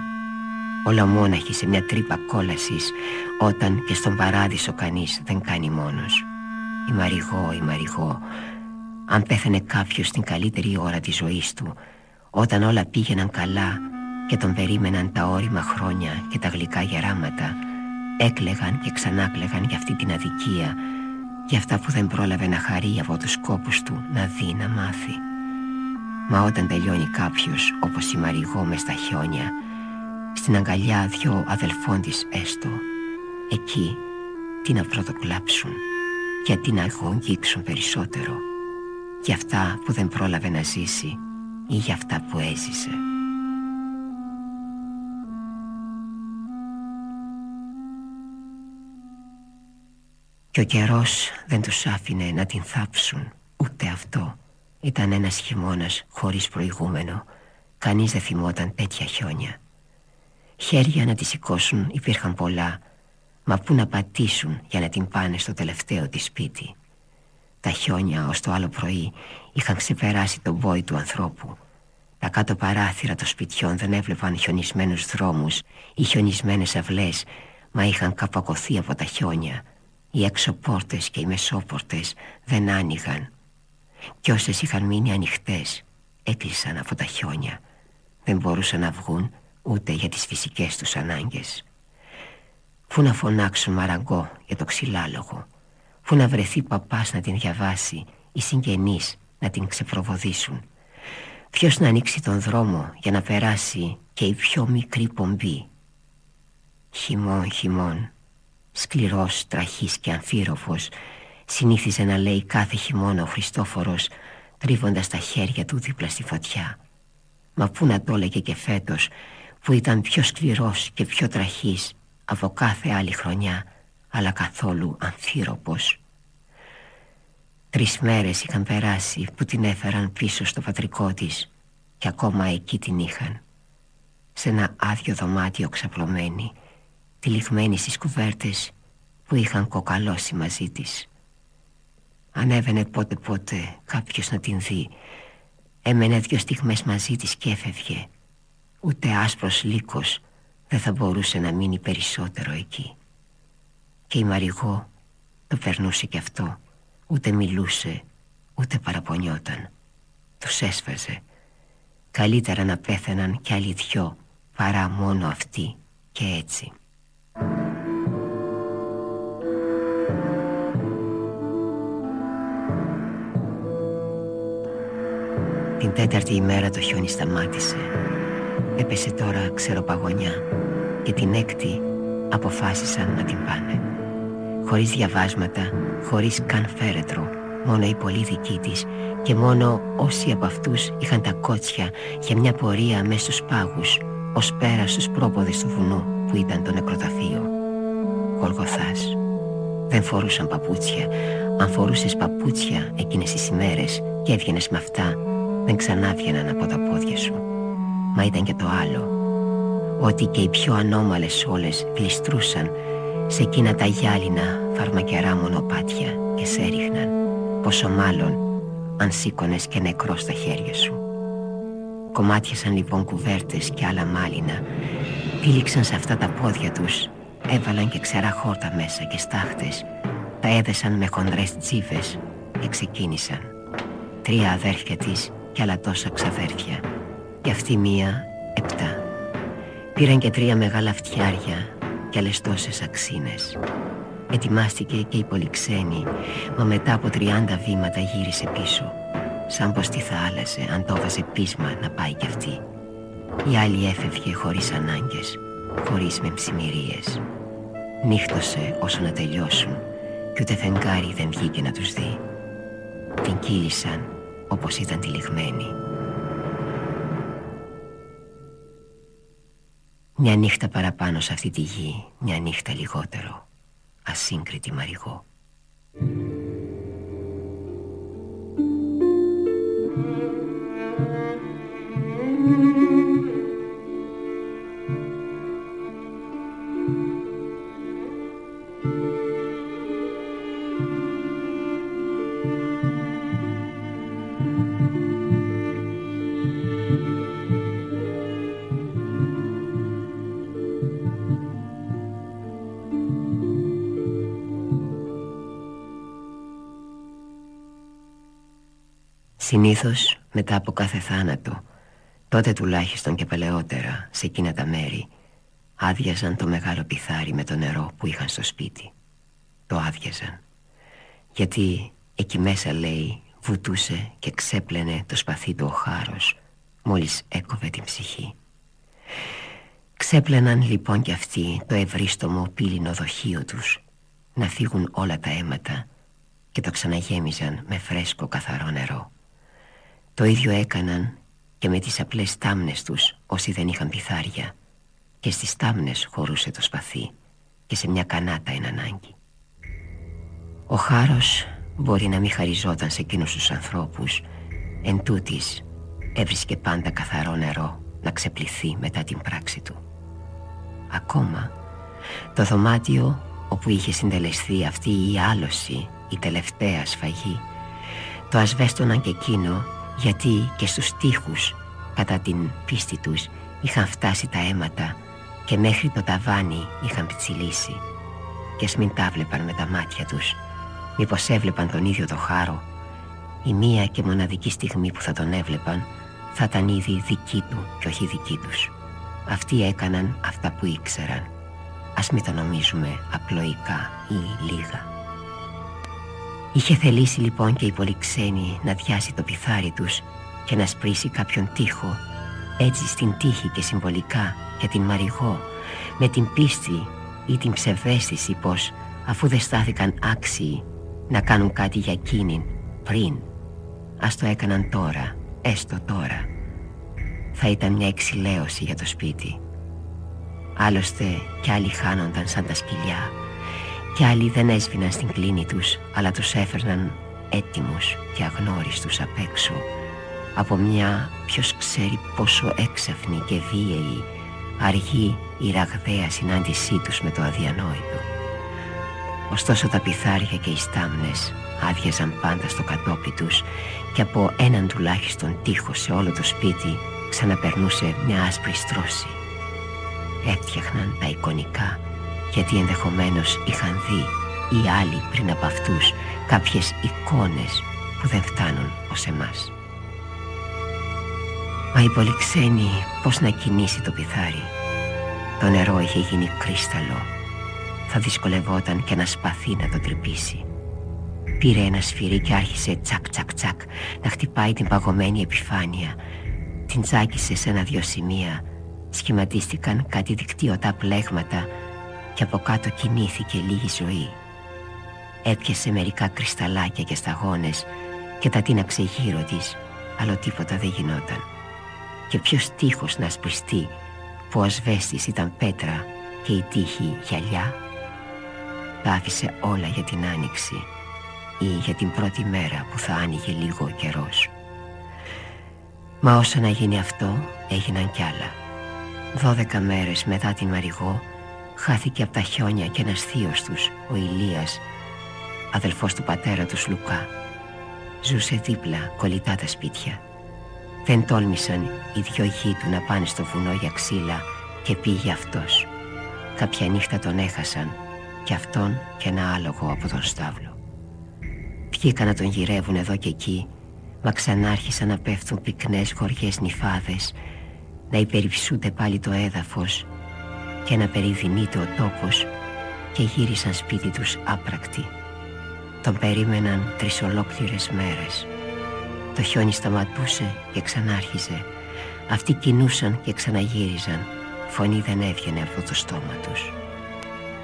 Όλα μόναχη σε μια τρύπα κόλασης Όταν και στον παράδεισο κανείς δεν κάνει μόνος. Η Μαριγό, η Μαριγό Αν πέθανε κάποιος στην καλύτερη ώρα της ζωής του όταν όλα πήγαιναν καλά και τον περίμεναν τα όρημα χρόνια και τα γλυκά γεράματα Έκλεγαν και ξανάκλεγαν για αυτή την αδικία Για αυτά που δεν πρόλαβε να χαρεί από τους κόπους του να δει, να μάθει. Μα όταν τελειώνει κάποιος όπως η Μαριγό μες στα χιόνια Στην αγκαλιά δυο αδελφών της έστω Εκεί τι να πρωτοκλάψουν Γιατί να αγγίξουν περισσότερο Για αυτά που δεν πρόλαβε να ζήσει ή για αυτά που έζησε. Και ο καιρός δεν τους άφηνε να την θάψουν. Ούτε αυτό. Ήταν ένας χειμώνας χωρίς προηγούμενο. Κανείς δεν θυμόταν τέτοια χιόνια. Χέρια να τη σηκώσουν υπήρχαν πολλά. Μα πού να πατήσουν για να την πάνε στο τελευταίο της σπίτι. Τα χιόνια ως το άλλο πρωί είχαν ξεπεράσει τον πόη του ανθρώπου. Τα κάτω παράθυρα των σπιτιών δεν έβλεπαν χιονισμένους δρόμους ή χιονισμένες αυλές Μα είχαν καπακωθεί από τα χιόνια. Οι έξω πόρτες και οι μεσόπορτες δεν άνοιγαν. Κι όσες είχαν μείνει ανοιχτές έκλεισαν από τα χιόνια. Δεν μπορούσαν να βγουν ούτε για τις φυσικές τους ανάγκες. Πού να φωνάξουν μαραγκό για το ξυλάλογο. Πού να βρεθεί παπάς να την διαβάσει Οι συγγενείς να την ξεπροβοδίσουν. Ποιος να ανοίξει τον δρόμο για να περάσει και η πιο μικρή πομπή. Χειμών, χειμών Σκληρός, τραχής και αμφίροφος Συνήθιζε να λέει κάθε χειμώνα ο Χριστόφορος τρίβοντας τα χέρια του δίπλα στη φωτιά. Μα πού να το έλεγε και φέτος που ήταν πιο σκληρός και πιο τραχής από κάθε άλλη χρονιά αλλά καθόλου αμφίροπος Τρεις μέρες είχαν περάσει που την έφεραν πίσω στο πατρικό της και ακόμα εκεί την είχαν. Σε ένα άδειο δωμάτιο ξαπλωμένη τυλιγμένη στις κουβέρτες που είχαν κοκαλώσει μαζί της. Ανέβαινε πότε πότε κάποιος να την δει. Έμενε δυο στιγμές μαζί της και έφευγε. Ούτε άσπρος λύκος δεν θα μπορούσε να μείνει περισσότερο εκεί. Και η Μαριγό το περνούσε κι αυτό Ούτε μιλούσε, ούτε παραπονιόταν. Τους έσφαζε. Καλύτερα να πέθαιναν κι άλλοι δυο Παρά μόνο αυτοί και έτσι. Την τέταρτη ημέρα το χιόνι σταμάτησε. Έπεσε τώρα ξεροπαγωνιά Και την έκτη αποφάσισαν να την πάνε Χωρίς διαβάσματα, χωρίς καν φέρετρο Μόνο η πολύ δική της Και μόνο όσοι από αυτούς είχαν τα κότσια Για μια πορεία μέσα στους πάγους Ως πέρα στους πρόποδες του βουνού Που ήταν το νεκροταφείο. Γολγοθάς Δεν φορούσαν παπούτσια. Αν φορούσες παπούτσια εκείνες τις ημέρες Και έβγαινες με αυτά δεν ξανά από τα πόδια σου. Μα ήταν και το άλλο. Ότι και οι πιο ανώμαλες όλες γλιστρούσαν Σε εκείνα τα γυάλινα φαρμακερά μονοπάτια Και σε έριχναν Πόσο μάλλον αν σήκωνες και νεκρό στα χέρια σου. Κομμάτιασαν λοιπόν κουβέρτες και άλλα μάλινα Τύλιξαν σε αυτά τα πόδια τους Έβαλαν και ξερά χόρτα μέσα και στάχτες Τα έδεσαν με χονδρές τζίβες Και ξεκίνησαν. Τρία αδέρφια της και άλλα τόσα ξαδέρφια Και αυτή μία επτά. Πήραν και τρία μεγάλα φτιάρια και άλλες τόσες αξίνες. Ετοιμάστηκε και η πολυξένη Μα μετά από τριάντα βήματα γύρισε πίσω Σαν πως τι θα άλλαζε αν το βάζε πείσμα να πάει κι αυτή. Η άλλη έφευγε χωρίς ανάγκες Χωρίς με ψημυρίες Νύχτωσε όσο να τελειώσουν Κι ούτε φεγγάρι δεν βγήκε να τους δει. Την κύλησαν όπως ήταν τυλιγμένη. Μια νύχτα παραπάνω σε αυτή τη γη, μια νύχτα λιγότερο, ασύγκριτη μαριγό. Συνήθως μετά από κάθε θάνατο Τότε τουλάχιστον και παλαιότερα Σε εκείνα τα μέρη Άδειαζαν το μεγάλο πιθάρι με το νερό που είχαν στο σπίτι. Το άδειαζαν. Γιατί εκεί μέσα λέει Βουτούσε και ξέπλαινε το σπαθί του ο χάρος Μόλις έκοβε την ψυχή. Ξέπλαιναν λοιπόν κι αυτοί το ευρύστομο πύλινο δοχείο τους Να φύγουν όλα τα αίματα Και το ξαναγέμιζαν με φρέσκο καθαρό νερό το ίδιο έκαναν και με τις απλές τάμνες τους όσοι δεν είχαν πιθάρια και στις τάμνες χωρούσε το σπαθί και σε μια κανάτα εν ανάγκη. Ο χάρος μπορεί να μην χαριζόταν σε εκείνους τους ανθρώπους εν τούτης έβρισκε πάντα καθαρό νερό να ξεπληθεί μετά την πράξη του. Ακόμα το δωμάτιο όπου είχε συντελεστεί αυτή η άλωση, η τελευταία σφαγή το ασβέστοναν και εκείνο γιατί και στους τοίχους κατά την πίστη τους είχαν φτάσει τα αίματα και μέχρι το ταβάνι είχαν πιτσιλήσει και ας μην τα βλέπαν με τα μάτια τους. Μήπως έβλεπαν τον ίδιο το χάρο. Η μία και μοναδική στιγμή που θα τον έβλεπαν θα ήταν ήδη δική του και όχι δική τους. Αυτοί έκαναν αυτά που ήξεραν. Ας μην τα νομίζουμε απλοϊκά ή λίγα Είχε θελήσει λοιπόν και η πολυξένη να διάσει το πιθάρι τους και να σπρίσει κάποιον τείχο έτσι στην τύχη και συμβολικά για την Μαριγό με την πίστη ή την ψευδέστηση πως αφού δεν στάθηκαν άξιοι να κάνουν κάτι για εκείνην πριν. Ας το έκαναν τώρα, έστω τώρα. Θα ήταν μια εξηλαίωση για το σπίτι. Άλλωστε κι άλλοι χάνονταν σαν τα σκυλιά κι άλλοι δεν έσβηναν στην κλίνη τους αλλά τους έφερναν έτοιμους και αγνώριστους απ' έξω από μια ποιος ξέρει πόσο έξαφνη και βίαιη αργή η ραγδαία συνάντησή τους με το αδιανόητο. Ωστόσο τα πιθάρια και οι στάμνες άδειαζαν πάντα στο κατόπι τους και από έναν τουλάχιστον τείχο σε όλο το σπίτι ξαναπερνούσε μια άσπρη στρώση. Έφτιαχναν τα εικονικά γιατί ενδεχομένως είχαν δει οι άλλοι πριν από αυτούς κάποιες εικόνες που δεν φτάνουν ως εμάς. Μα οι πολυξένοι πώς να κινήσει το πιθάρι. Το νερό είχε γίνει κρίσταλο. Θα δυσκολευόταν και να σπαθεί να το τρυπήσει. Πήρε ένα σφυρί και άρχισε τσακ τσακ τσακ να χτυπάει την παγωμένη επιφάνεια. Την τσάκισε σε ένα-δυο σημεία. Σχηματίστηκαν κάτι δικτύωτα πλέγματα και από κάτω κινήθηκε λίγη ζωή. Έπιασε μερικά κρυσταλάκια και σταγόνες και τα τίναξε γύρω της, αλλά τίποτα δεν γινόταν. Και ποιος τείχος να σπριστεί που ο ασβέστης ήταν πέτρα και η τύχη γυαλιά; Τα άφησε όλα για την άνοιξη ή για την πρώτη μέρα που θα άνοιγε λίγο ο καιρός. Μα όσο να γίνει αυτό έγιναν κι άλλα. Δώδεκα μέρες μετά την Μαριγό χάθηκε από τα χιόνια και ένας θείος τους, ο Ηλίας, αδελφός του πατέρα τους Λουκά. Ζούσε δίπλα, κολλητά τα σπίτια. Δεν τόλμησαν οι δυο γη του να πάνε στο βουνό για ξύλα και πήγε αυτός. Κάποια νύχτα τον έχασαν και αυτόν και ένα άλογο από τον στάβλο. Βγήκαν να τον γυρεύουν εδώ και εκεί, μα ξανάρχισαν να πέφτουν πυκνές χωριές νυφάδες, να υπερυψούνται πάλι το έδαφος και να περιδεινείται ο τόπος και γύρισαν σπίτι τους άπρακτοι. Τον περίμεναν τρεις ολόκληρες μέρες. Το χιόνι σταματούσε και ξανάρχιζε. Αυτοί κινούσαν και ξαναγύριζαν. Φωνή δεν έβγαινε από το στόμα τους.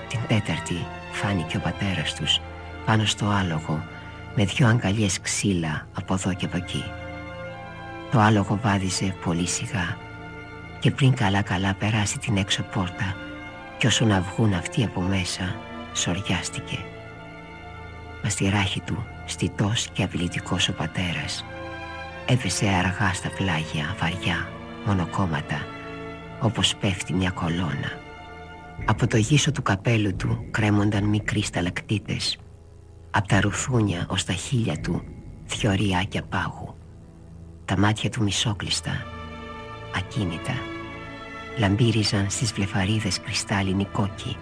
Την τέταρτη φάνηκε ο πατέρας τους πάνω στο άλογο με δυο αγκαλιές ξύλα από εδώ και από εκεί. Το άλογο βάδιζε πολύ σιγά και πριν καλά καλά περάσει την έξω πόρτα κι όσο να βγουν αυτοί από μέσα σοριάστηκε. Μα στη ράχη του, στιτός και απειλητικός ο πατέρας, έπεσε αργά στα πλάγια, βαριά, μονοκόμματα, όπως πέφτει μια κολόνα. Από το γύσο του καπέλου του κρέμονταν μικροί σταλακτήτες. Απ' τα ρουθούνια ως τα χείλια του δυο πάγου. Τα μάτια του μισόκλειστα, ακίνητα λαμπύριζαν στις βλεφαρίδες κρυστάλλινοι κόκκι.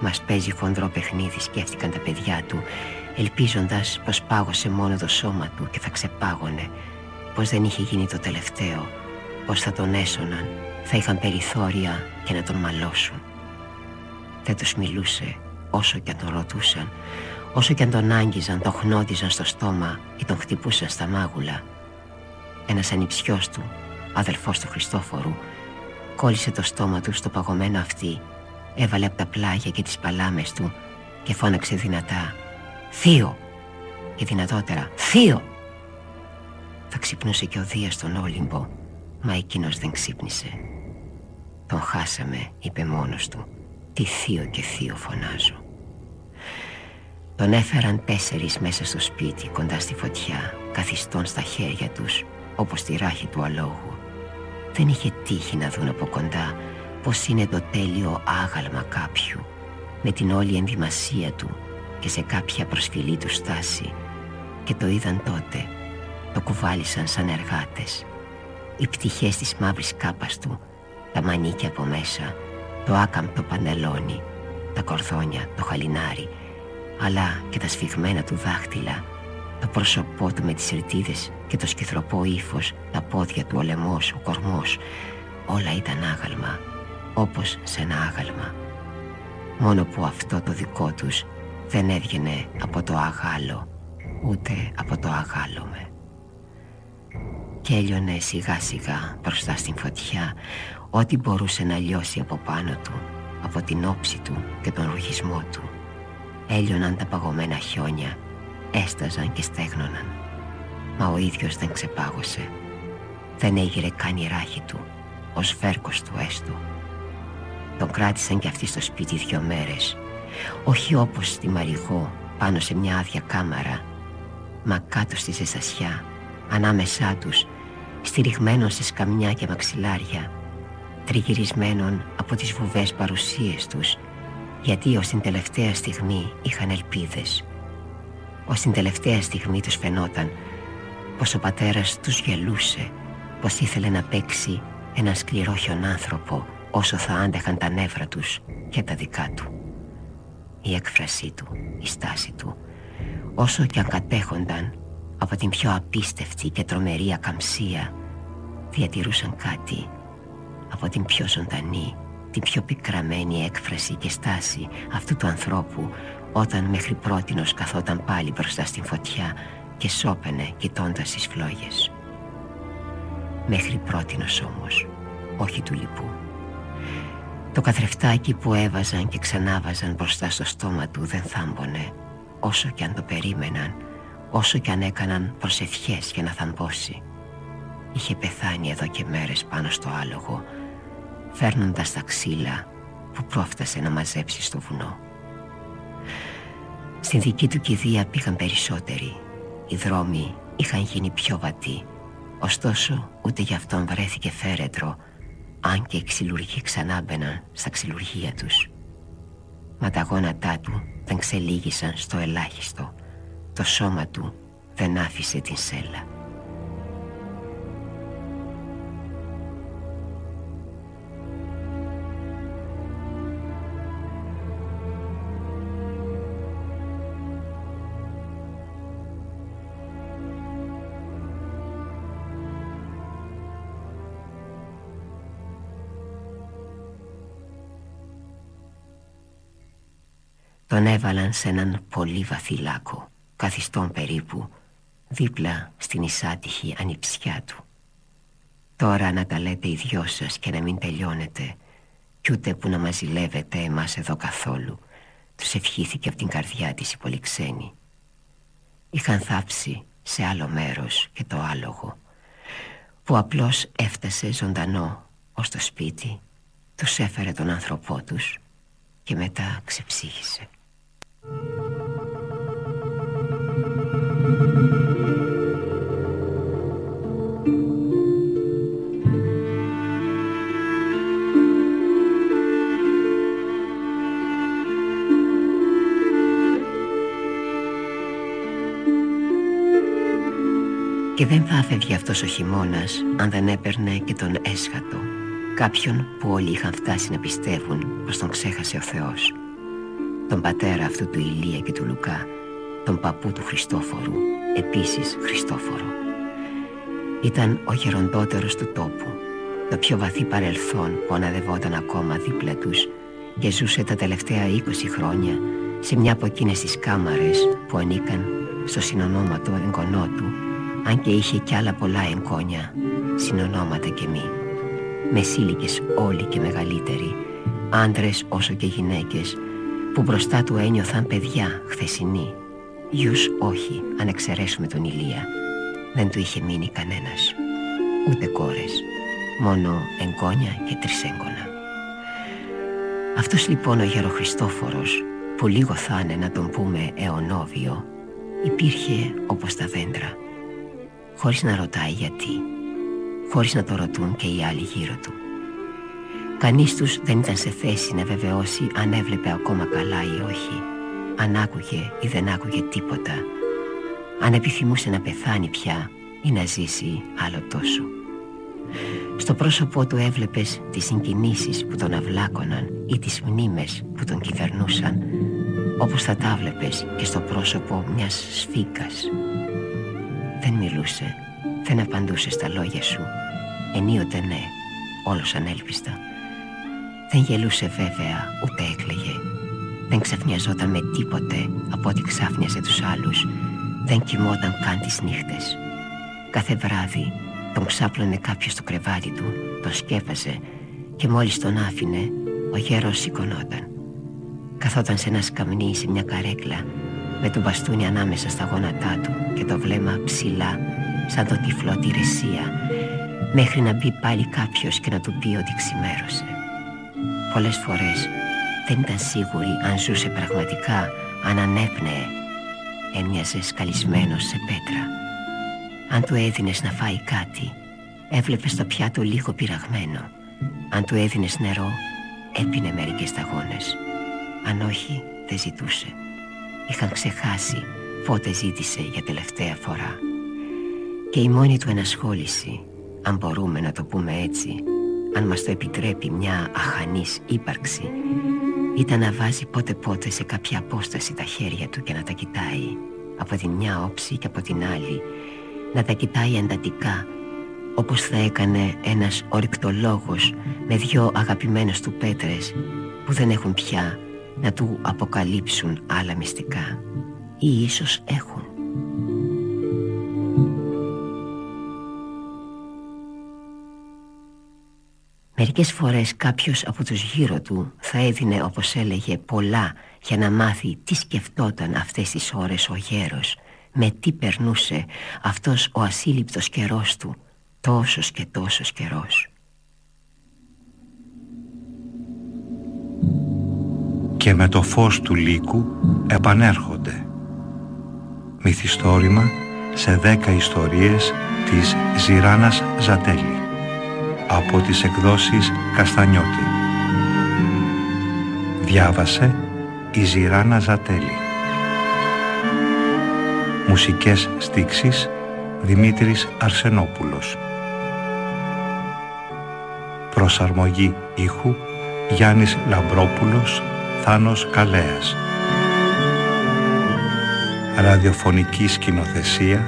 Μας παίζει χονδρό παιχνίδι σκέφτηκαν τα παιδιά του ελπίζοντας πως πάγωσε μόνο το σώμα του και θα ξεπάγωνε. Πως δεν είχε γίνει το τελευταίο πως θα τον έσωναν θα είχαν περιθώρια και να τον μαλώσουν. Δεν τους μιλούσε όσο και αν τον ρωτούσαν όσο και αν τον άγγιζαν τον χνόντιζαν στο στόμα ή τον χτυπούσαν στα μάγουλα. Ένας ανιψιός του αδελφός του Χριστόφορου Κόλλησε το στόμα του στο παγωμένο αυτή Έβαλε από τα πλάγια και τις παλάμες του Και φώναξε δυνατά. Θείο Και δυνατότερα Θείο! Θα ξυπνούσε και ο Δίας στον Όλυμπο Μα εκείνος δεν ξύπνησε. Τον χάσαμε είπε μόνος του Τι θείο και θείο φωνάζω Τον έφεραν τέσσερις μέσα στο σπίτι Κοντά στη φωτιά Καθιστών στα χέρια τους Όπως τη ράχη του αλόγου δεν είχε τύχει να δουν από κοντά πως είναι το τέλειο άγαλμα κάποιου με την όλη ενδυμασία του και σε κάποια προσφυλή του στάση και το είδαν τότε, το κουβάλισαν σαν εργάτες. Οι πτυχές της μαύρης κάπας του, τα μανίκια από μέσα, το άκαμπτο παντελόνι, τα κορδόνια, το χαλινάρι, αλλά και τα σφιγμένα του δάχτυλα το πρόσωπό του με τις ρητίδες και το σκυθροπό ύφος, τα πόδια του, ο λαιμός, ο κορμός, όλα ήταν άγαλμα, όπως σε ένα άγαλμα. Μόνο που αυτό το δικό τους δεν έβγαινε από το αγάλο, ούτε από το αγάλωμε. Και έλειωνε σιγά σιγά μπροστά στην φωτιά ό,τι μπορούσε να λιώσει από πάνω του, από την όψη του και τον ρουχισμό του. Έλειωναν τα παγωμένα χιόνια, έσταζαν και στέγνωναν. Μα ο ίδιος δεν ξεπάγωσε. Δεν έγειρε καν η ράχη του, ο σβέρκος του έστω. Τον κράτησαν κι αυτοί στο σπίτι δυο μέρες. Όχι όπως στη Μαριγό, πάνω σε μια άδεια κάμαρα, μα κάτω στη ζεστασιά, ανάμεσά τους, στηριγμένων σε σκαμιά και μαξιλάρια, τριγυρισμένων από τις βουβές παρουσίες τους, γιατί ως την τελευταία στιγμή είχαν ελπίδες. Ως την τελευταία στιγμή τους φαινόταν πως ο πατέρας τους γελούσε, πως ήθελε να παίξει ένα σκληρό άνθρωπο όσο θα άντεχαν τα νεύρα τους και τα δικά του. Η έκφρασή του, η στάση του, όσο και αν κατέχονταν από την πιο απίστευτη και τρομερή ακαμψία, διατηρούσαν κάτι από την πιο ζωντανή, την πιο πικραμένη έκφραση και στάση αυτού του ανθρώπου όταν μέχρι πρότινος καθόταν πάλι μπροστά στην φωτιά και σώπαινε κοιτώντας τις φλόγες. Μέχρι πρότινος όμως, όχι του λοιπού. Το καθρεφτάκι που έβαζαν και ξανάβαζαν μπροστά στο στόμα του δεν θάμπονε, όσο κι αν το περίμεναν, όσο κι αν έκαναν προσευχές για να θαμπώσει. Είχε πεθάνει εδώ και μέρες πάνω στο άλογο, φέρνοντας τα ξύλα που πρόφτασε να μαζέψει στο βουνό. Στην δική του κηδεία πήγαν περισσότεροι. Οι δρόμοι είχαν γίνει πιο βατοί. Ωστόσο ούτε γι' αυτόν βρέθηκε φέρετρο αν και οι ξυλουργοί ξανά μπαιναν στα ξυλουργία τους. Μα τα γόνατά του δεν ξελίγησαν στο ελάχιστο. Το σώμα του δεν άφησε την σέλα. Τον έβαλαν σε έναν πολύ βαθύ λάκκο, καθιστόν περίπου, δίπλα στην εισάτυχη ανιψιά του. Τώρα να τα λέτε οι δυο σας και να μην τελειώνετε, κι ούτε που να μας ζηλεύετε εμάς εδώ καθόλου, τους ευχήθηκε από την καρδιά της η πολυξένη. Είχαν θάψει σε άλλο μέρος και το άλογο, που απλώς έφτασε ζωντανό ως το σπίτι, τους έφερε τον άνθρωπό τους και μετά ξεψύχησε. Και δεν θα έφευγε αυτός ο χειμώνας αν δεν έπαιρνε και τον έσχατο Κάποιον που όλοι είχαν φτάσει να πιστεύουν πως τον ξέχασε ο Θεός τον πατέρα αυτού του Ηλία και του Λουκά, τον παππού του Χριστόφορου, επίσης Χριστόφορο. Ήταν ο γεροντότερος του τόπου, το πιο βαθύ παρελθόν που αναδευόταν ακόμα δίπλα τους και ζούσε τα τελευταία 20 χρόνια σε μια από εκείνες τις κάμαρες που ανήκαν στο συνονόματο εγγονό του, αν και είχε κι άλλα πολλά εγγόνια, συνονόματα και μη. Μεσήλικες όλοι και μεγαλύτεροι, άντρες όσο και γυναίκες, που μπροστά του ένιωθαν παιδιά χθεσινοί. Γιους όχι αν εξαιρέσουμε τον Ηλία. Δεν του είχε μείνει κανένας. Ούτε κόρες. Μόνο εγγόνια και τρισέγγωνα. Αυτός λοιπόν ο γεροχριστόφορος Που λίγο θα είναι να τον πούμε αιωνόβιο Υπήρχε όπως τα δέντρα. Χωρίς να ρωτάει γιατί. Χωρίς να το ρωτούν και οι άλλοι γύρω του Κανείς τους δεν ήταν σε θέση να βεβαιώσει αν έβλεπε ακόμα καλά ή όχι. Αν άκουγε ή δεν άκουγε τίποτα. Αν επιθυμούσε να πεθάνει πια ή να ζήσει άλλο τόσο. Στο πρόσωπό του έβλεπες τις συγκινήσεις που τον αυλάκωναν ή τις μνήμες που τον κυβερνούσαν Όπως θα τα βλέπες και στο πρόσωπο μιας σφίγγας. Δεν μιλούσε, δεν απαντούσε στα λόγια σου. Ενίοτε ναι, όλος ανέλπιστα δεν γελούσε βέβαια, ούτε έκλαιγε. Δεν ξαφνιαζόταν με τίποτε από ό,τι ξάφνιαζε τους άλλους. Δεν κοιμόταν καν τις νύχτες. Κάθε βράδυ τον ξάπλωνε κάποιος στο κρεβάτι του, τον σκέφαζε και μόλις τον άφηνε, ο γέρος σηκωνόταν. καθόταν σε ένα σκαμνί σε μια καρέκλα με το μπαστούνι ανάμεσα στα γόνατά του και το βλέμμα ψηλά σαν το τυφλό τη ρεσία μέχρι να μπει πάλι κάποιος και να του πει ότι ξημέρωσε. Πολλές φορές δεν ήταν σίγουρη αν ζούσε πραγματικά, αν ανέπνεε. Έμοιαζε σκαλισμένος σε πέτρα. Αν του έδινες να φάει κάτι, έβλεπες το πιάτο λίγο πειραγμένο. Αν του έδινες νερό, έπινε μερικές σταγόνες. Αν όχι, δεν ζητούσε. Είχαν ξεχάσει πότε ζήτησε για τελευταία φορά. Και η μόνη του ενασχόληση, αν μπορούμε να το πούμε έτσι, αν μας το επιτρέπει μια αχανής ύπαρξη, ήταν να βάζει πότε πότε σε κάποια απόσταση τα χέρια του και να τα κοιτάει από την μια όψη και από την άλλη να τα κοιτάει εντατικά όπως θα έκανε ένας ορυκτολόγος με δυο αγαπημένες του πέτρες που δεν έχουν πια να του αποκαλύψουν άλλα μυστικά ή ίσως έχουν. Μερικές φορές κάποιος από τους γύρω του θα έδινε όπως έλεγε πολλά για να μάθει τι σκεφτόταν αυτές τις ώρες ο γέρος με τι περνούσε αυτός ο ασύλληπτος καιρός του τόσος και τόσος καιρός. Και με το φως του λύκου επανέρχονται. Μυθιστόρημα σε δέκα ιστορίες της Ζηράνας Ζατέλη από τις εκδόσεις Καστανιώτη. Διάβασε η Ζηράνα Ζατέλη. Μουσικές στίξεις Δημήτρης Αρσενόπουλος. Προσαρμογή ήχου Γιάννης Λαμπρόπουλος Θάνος Καλέας. Ραδιοφωνική σκηνοθεσία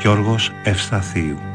Γιώργος Ευσταθίου.